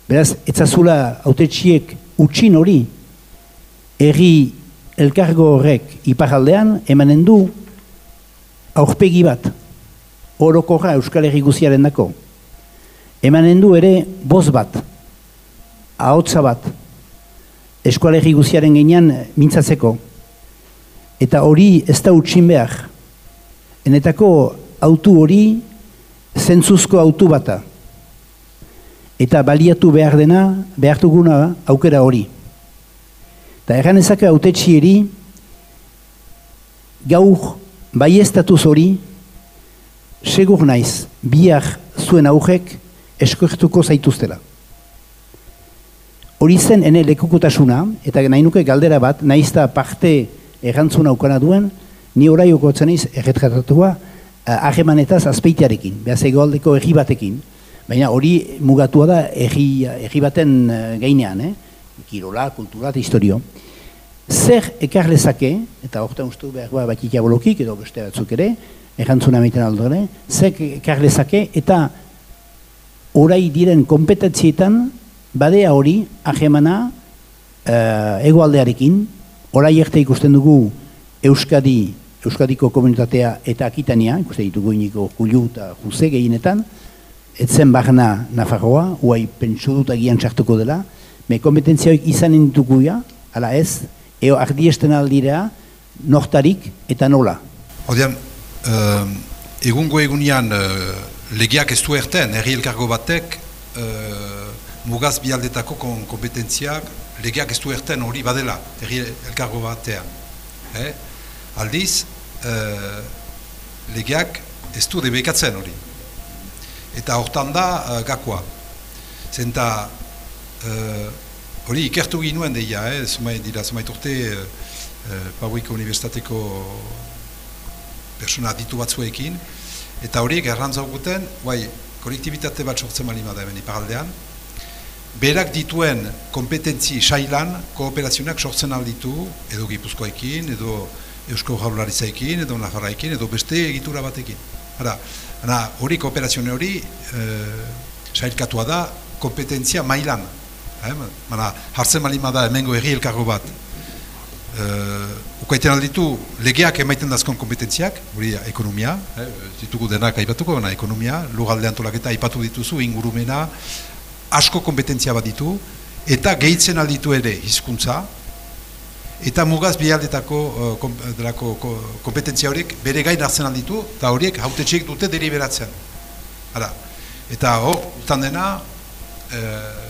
Beraz, etzazula autetxiek utxin hori, erri elkargo horrek iparaldean, emanen du aurpegi bat, orokorra Euskal Herri guziaren dako emanen du ere boz bat, ahotza bat, eskualegi guziaren gainean mintzatzeko. Eta hori ez da utxin behar. Enetako autu hori zentzuzko autu bata. Eta baliatu behar dena, behartuguna aukera hori. Eta erran ezak autetxieri, gaur bai hori, segur naiz, bihar zuen aurrek, eskortuko zaituztela. Hori zen ene lekukotasuna, eta nahi nuke galdera bat, nahizta parte errantzuna aukana duen, ni orai okotzen iz erretratatua uh, azpeitearekin, behaz egoaldeko erri batekin, baina hori mugatua da erri, erri baten uh, gainean, eh? Kirola, kultura eta historio. Zer ekar lezake, eta horretan ustu behar bat ikabolokik, edo beste batzuk ere, errantzuna egiten aldo ere, zer ekar lezake, eta orai diren kompetentzietan badea hori ahemana uh, egoaldearekin, orai erte ikusten dugu Euskadi, Euskadiko komunitatea eta Akitania, ikusten ditugu iniko Julio eta Juse gehienetan, etzen bagna Nafarroa, huai pentsu dut agian txartuko dela, me kompetentzioik izanen ditugu ja, ala ez, eo ardiesten aldira, nortarik eta nola. Odean, uh, egungo egunean uh, legiak ez du erten, herri elkargo batek, uh, mugaz bialdetako kon kompetentziak, legiak ez du erten hori badela, herri elkargo batean. Eh? Aldiz, uh, legiak ez du debekatzen hori. Eta hortan da uh, gakoa. Zenta, hori uh, ikertu ginuen deia, eh? zumai dira, zumai urte, uh, Pauiko Unibertsitateko persona ditu batzuekin, eta horiek errantzau guten, bai, kolektibitate bat sortzen mali da hemen iparaldean, berak dituen kompetentzi sailan kooperazionak sortzen alditu, edo Gipuzkoekin, edo Eusko Jaurlaritzaekin, edo Nafarraekin, edo beste egitura batekin. Hara, hori kooperazione hori e, sailkatua da kompetentzia mailan. Eh? Mana, hartzen malima da hemengo erri elkargo bat, uh, ukaiten alditu legeak emaiten dazkon kompetentziak, hori ekonomia, eh, ditugu denak aipatuko, gana ekonomia, lugalde antolaketa aipatu dituzu, ingurumena, asko kompetentzia bat ditu, eta gehitzen alditu ere hizkuntza, eta mugaz bialdetako uh, kom, delako, kompetentzia horiek bere gain hartzen alditu, eta horiek haute dute deliberatzen. Ara. Eta hor, utan dena, uh,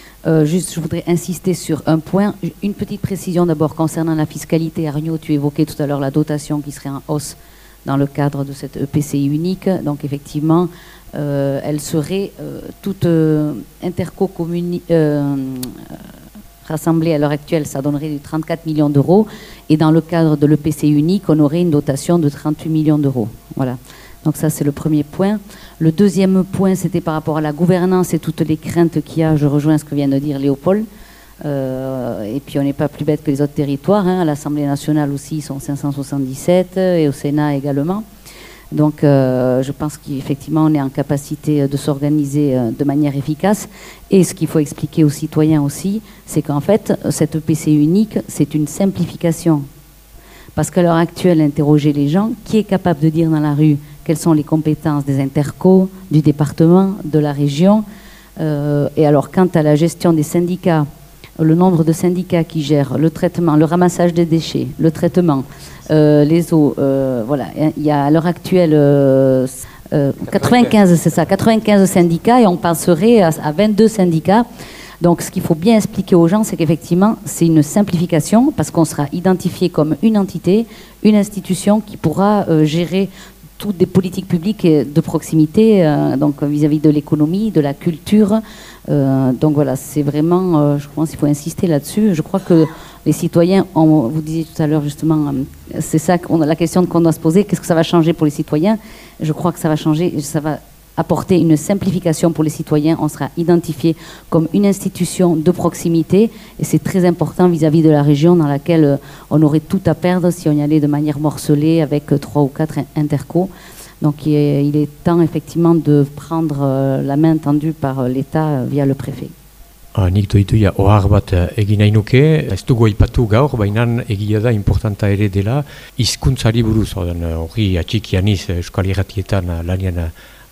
Euh, juste, je voudrais insister sur un point. Une petite précision d'abord concernant la fiscalité. Arnaud, tu évoquais tout à l'heure la dotation qui serait en hausse dans le cadre de cette EPCI unique. Donc effectivement, euh, elle serait euh, toute interco rassemblée à l'heure actuelle, ça donnerait du 34 millions d'euros. Et dans le cadre de l'EPCI unique, on aurait une dotation de 38 millions d'euros. Voilà. Donc ça, c'est le premier point. Le deuxième point, c'était par rapport à la gouvernance et toutes les craintes qu'il y a. Je rejoins ce que vient de dire Léopold. Euh, et puis on n'est pas plus bête que les autres territoires. Hein. À l'Assemblée nationale aussi, ils sont 577 et au Sénat également. Donc euh, je pense qu'effectivement, on est en capacité de s'organiser euh, de manière efficace. Et ce qu'il faut expliquer aux citoyens aussi, c'est qu'en fait, cette EPC unique, c'est une simplification. Parce qu'à l'heure actuelle, interroger les gens, qui est capable de dire dans la rue quelles sont les compétences des intercos, du département, de la région. Euh, et alors, quant à la gestion des syndicats, le nombre de syndicats qui gèrent le traitement, le ramassage des déchets, le traitement, euh, les eaux, euh, voilà, il y a à l'heure actuelle 95, c'est ça, 95 syndicats et on passerait à, à 22 syndicats. Donc, ce qu'il faut bien expliquer aux gens, c'est qu'effectivement, c'est une simplification parce qu'on sera identifié comme une entité, une institution qui pourra gérer toutes des politiques publiques de proximité, euh, donc vis-à-vis de l'économie, de la culture. Euh, donc voilà, c'est vraiment, euh, je pense qu'il faut insister là-dessus. Je crois que les citoyens, on, vous disiez tout à l'heure justement, c'est ça, on a la question qu'on doit se poser, qu'est-ce que ça va changer pour les citoyens? Je crois que ça va changer, ça va apporter une simplification pour les citoyens. On sera identifié comme une institution de proximité et c'est très important vis-à-vis de la région dans laquelle euh, on aurait tout à perdre si on y allait de manière morcelée avec euh, trois ou quatre intercos. Donc il est, temps effectivement de prendre euh, la main tendue par l'État via le préfet. Ah, nik doituia ohar bat egin nahi nuke, ez dugu aipatu gaur, baina egia da importanta ere dela, hizkuntzari buruz,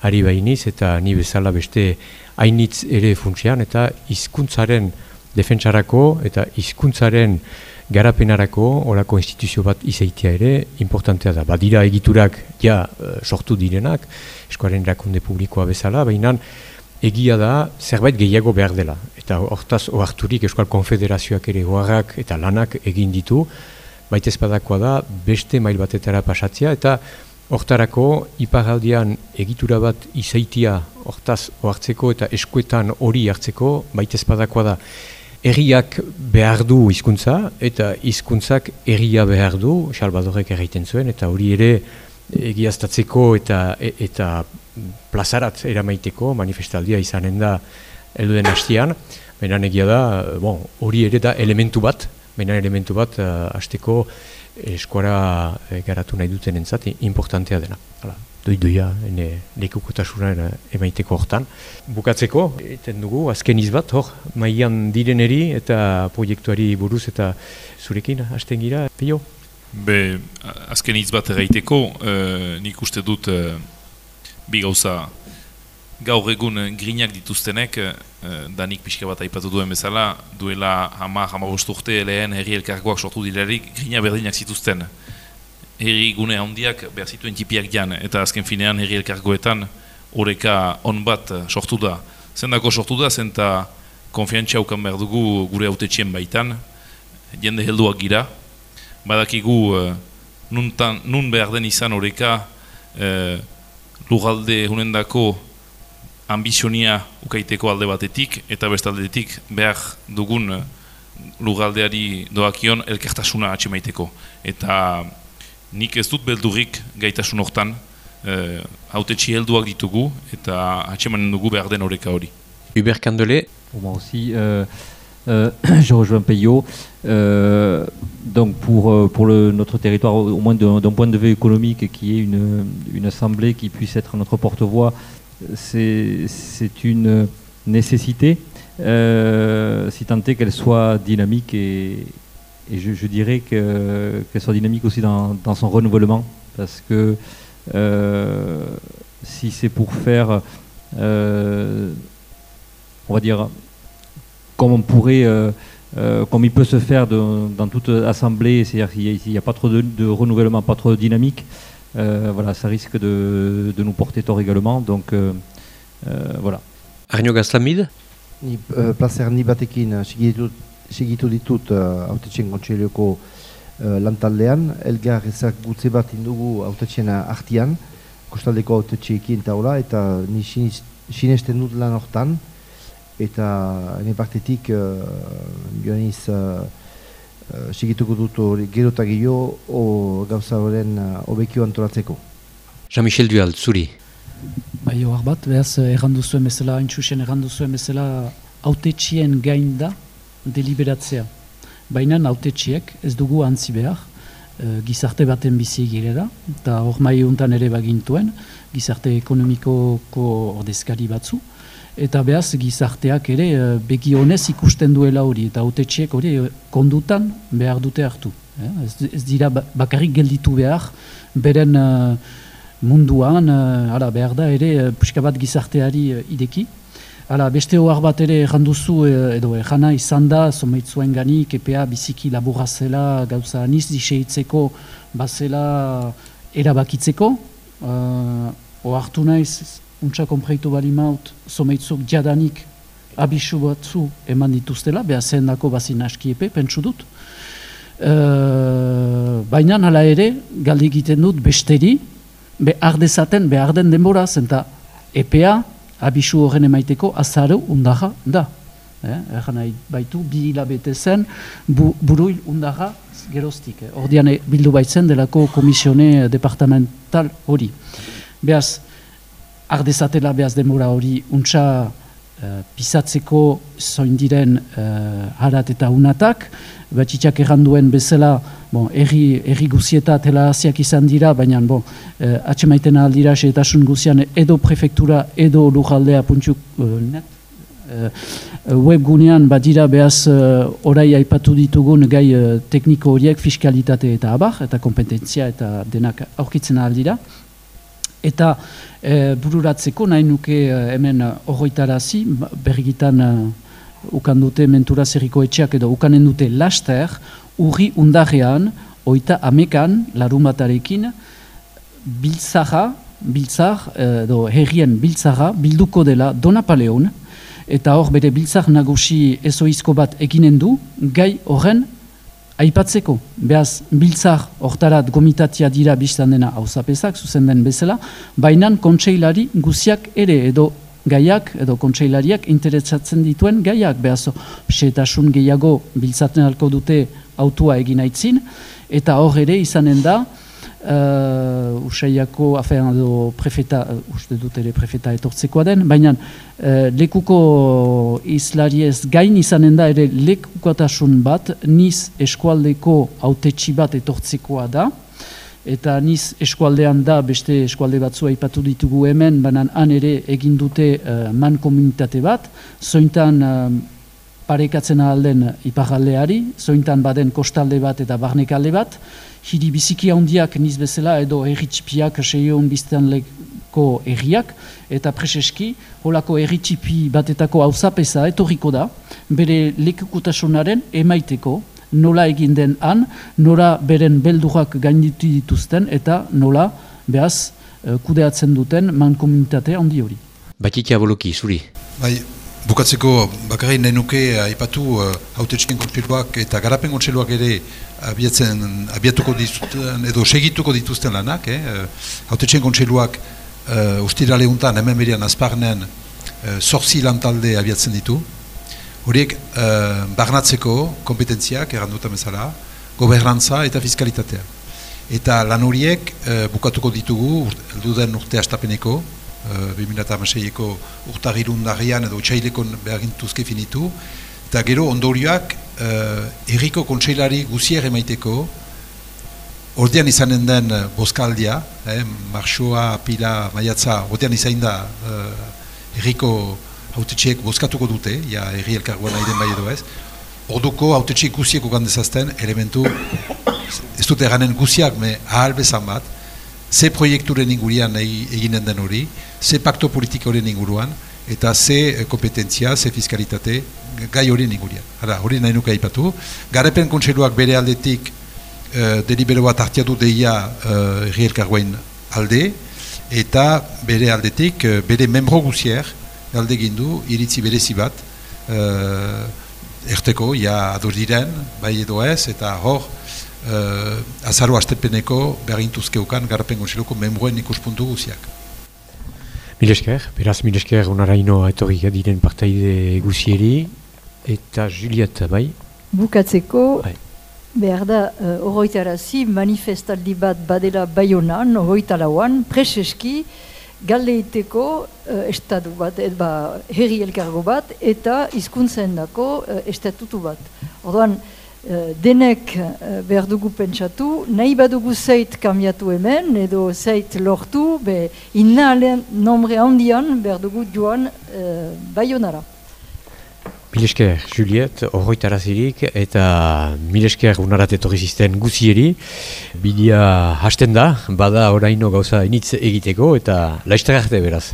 ari bainiz eta ni bezala beste hainitz ere funtsean eta hizkuntzaren defentsarako eta hizkuntzaren garapenarako orako instituzio bat izaitea ere importantea da. Badira egiturak ja uh, sortu direnak, eskoaren erakunde publikoa bezala, baina egia da zerbait gehiago behar dela. Eta hortaz oarturik Euskal Konfederazioak ere hoarrak eta lanak egin ditu, baita ezpadakoa da beste mail batetara pasatzea eta Hortarako, iparaldian egitura bat izaitia hortaz ohartzeko eta eskuetan hori hartzeko, baita espadakoa da. Erriak behar du hizkuntza eta hizkuntzak erria behar du, Salvadorek erraiten zuen, eta hori ere egiaztatzeko eta eta plazarat eramaiteko manifestaldia izanen da elduden hastian, benan egia da, bon, hori ere da elementu bat, benan elementu bat uh, hasteko eskuara e, garatu nahi duten entzat, importantea dena. Hala, doidoia, ene lekukotasuna emaiteko hortan. Bukatzeko, eten dugu, azken izbat, hor, maian direneri eta proiektuari buruz eta zurekin, hasten gira, pio? Be, azken izbat erraiteko, uh, nik uste dut uh, bi gauza gaur egun grinak dituztenek, uh, danik pixka bat aipatu duen bezala, duela hama, hama urte lehen herri elkargoak sortu direrik, grina berdinak zituzten. Herri gune handiak behar zituen tipiak jan, eta azken finean herri elkargoetan horreka on bat sortu da. Zendako sortu da, zenta konfiantzia ukan behar dugu gure haute baitan, jende helduak gira, badakigu uh, nun, behar den izan horreka uh, lugalde hunendako ambizionia ukaiteko alde batetik eta bestaldetik behar dugun eh, lugaldeari doakion elkertasuna atxemaiteko. Eta nik ez dut beldurik gaitasun hortan e, haute helduak ditugu eta atxemanen dugu behar den horreka hori. Hubert Candele Pour moi aussi, euh, euh, je rejoins Payot. Euh, donc pour, euh, pour le, notre territoire, au moins d'un point de vue économique, qui est une, une assemblée qui puisse être notre porte-voix, c'est une nécessité, euh, si tant est qu'elle soit dynamique et, je, dirais qu'elle soit dynamique aussi dans, son renouvellement, parce que euh, si c'est pour faire, euh, on va dire, comme pourrait, comme il peut se faire dans toute assemblée, c'est-à-dire qu'il n'y a, pas trop de, de, renouvellement, pas trop de dynamique, voilà, ça risque de, de, nous porter tort également. Donc euh, euh, voilà. Arno Gaslamid Ni placer ni batekin segitu ditut autetxen kontselioko uh, lantaldean, elgar ezak gutze bat indugu autetxena artian, kostaldeko autetxeekin taula, eta ni sinesten dut lan hortan, eta ene partetik uh, joaniz uh, uh, segituko dut hori gero eta gehiago o gauza horren uh, obekio antolatzeko. Jean-Michel Dual, zuri? Bai, hor bat, behaz, errandu zuen bezala, haintxusen errandu zuen bezala, autetxien gain da deliberatzea. Baina autetxiek ez dugu antzi behar, uh, gizarte baten bizi girela, eta hor mai ere bagintuen, gizarte ekonomikoko ordezkari batzu, eta behaz gizarteak ere eh, begi honez ikusten duela hori eta autetxeek hori eh, kondutan behar dute hartu. Eh? Ez, dira ba, bakarrik gelditu behar beren munduan uh, behar da ere puska bat gizarteari ideki. Hala, beste ohar bat ere janduzu edo jana izan da, zomeitzuen gani, kepea biziki laburra zela, gauza niz diseitzeko, bazela erabakitzeko. Uh, ohartu naiz, untsa konpreitu bali maut, someitzuk jadanik abisu batzu eman dituztela, beha zen dako bazin askiepe, pentsu dut. E, Baina nala ere, galdi egiten dut besteri, be ardezaten, be arden denbora, zenta EPA, abisu horren emaiteko, azaru undaga da. Eh, nahi baitu, bi hilabete zen, bu, buruil undaga geroztik. Eh. Ordian bildu baitzen delako komisione departamental hori. Beaz, ardezatela behaz demora hori untsa uh, pisatzeko zoin diren uh, harat eta unatak, batxitxak erranduen bezala, bon, erri, erri guzieta telaraziak izan dira, baina bon, uh, atxemaiten aldira eta guzian edo prefektura edo lujaldea puntzuk uh, net, web gunean badira behaz uh, orai aipatu ditugun gai uh, tekniko horiek fiskalitate eta abar, eta kompetentzia eta denak aurkitzen aldira. Eta e, bururatzeko nahi nuke e, hemen horroitarazi, ba, berrigitan e, ukan dute mentura zerriko etxeak edo ukanen dute laster, urri undarrean, oita amekan, larumatarekin, biltzaha, biltzah, edo herrien biltzaha, bilduko dela Donapaleon, eta hor bere biltzah nagusi ezoizko bat eginen du, gai horren aipatzeko, behaz, biltzar hortarat gomitatia dira biztan dena hauzapezak, zuzen den bezala, baina kontseilari guziak ere edo gaiak edo kontseilariak interesatzen dituen gaiak, behaz, psetasun gehiago biltzaten alko dute autua egin aitzin, eta hor ere izanen da, uh, usaiako, afean edo prefeta, uh, uste dut ere prefeta etortzekoa den, baina uh, lekuko izlariez gain izanen da ere lekukotasun bat, niz eskualdeko autetxi bat etortzekoa da, eta niz eskualdean da beste eskualde batzu aipatu ditugu hemen, baina han ere egin dute uh, man komunitate bat, zointan uh, parekatzen alden iparaldeari, zointan baden kostalde bat eta barnekalde bat, hiri biziki handiak niz bezala edo erritxipiak seio bizten leko erriak, eta preseski, holako erritxipi batetako hauzapeza etorriko da, bere lekukutasunaren emaiteko, nola egin den han, nola beren beldurak gainditu dituzten, eta nola, behaz, eh, kudeatzen duten man komunitate handi hori. Batitia boloki, zuri. Bai, Bukatzeko bakarri nahi nuke aipatu uh, hautetsken kontseiluak eta garapen kontseiluak ere abiatzen, abiatuko dituzten edo segituko dituzten lanak. Eh? Uh, hautetsken kontseiluak uh, ustira lehuntan hemen berian azparnen uh, sorzi lantalde abiatzen ditu. Horiek uh, barnatzeko kompetentziak erranduta bezala, gobernantza eta fiskalitatea. Eta lan horiek uh, bukatuko ditugu, elduden urte astapeneko, 2006eko uh, urtagirun edo txaileko behagintuzke finitu, eta gero ondorioak uh, erriko kontseilari guzier emaiteko, ordean izanen den uh, boskaldia, eh, marxoa, pila, maiatza, ordean izain da uh, erriko hautetxeek boskatuko dute, ja erri elkargoan nahi den bai edo ez, orduko hautetxeek guzieko gandezazten elementu, ez dute eranen guziak, me ahal bezan bat, ze proiekturen ingurian eginen den hori, ze pakto politikoren inguruan, eta ze eh, kompetentzia, ze fiskalitate gai horien ingurian. Hala, hori nahi nuka ipatu. Garepen kontseiluak bere aldetik uh, delibero bat hartiatu deia uh, alde, eta bere aldetik, uh, bere membro guzier, alde gindu, iritzi berezi bat, uh, erteko, ja adur diren, bai edo ez, eta hor, uh, azaro astepeneko bergintuzkeukan garapen gonsiloko membroen ikuspuntu guziak. Milesker, beraz Milesker unaraino etorri diren partaide guzieri eta Juliet, bai? Bukatzeko, bai. behar da, uh, manifestaldi bat badela baionan, horroita lauan, preseski, galdeiteko uh, estatu bat, et ba, herri elkargo bat, eta hizkuntzen dako uh, estatutu bat. Orduan, Eh, denek uh, behar dugu pentsatu, nahi badugu zeit kambiatu hemen, edo zeit lortu, be inna nombre handian behar dugu joan uh, bayonara. Milesker, Juliet, horroitara zirik, eta milesker unarat etorri guzieri, bidea hasten da, bada oraino gauza initz egiteko, eta laiztara arte beraz.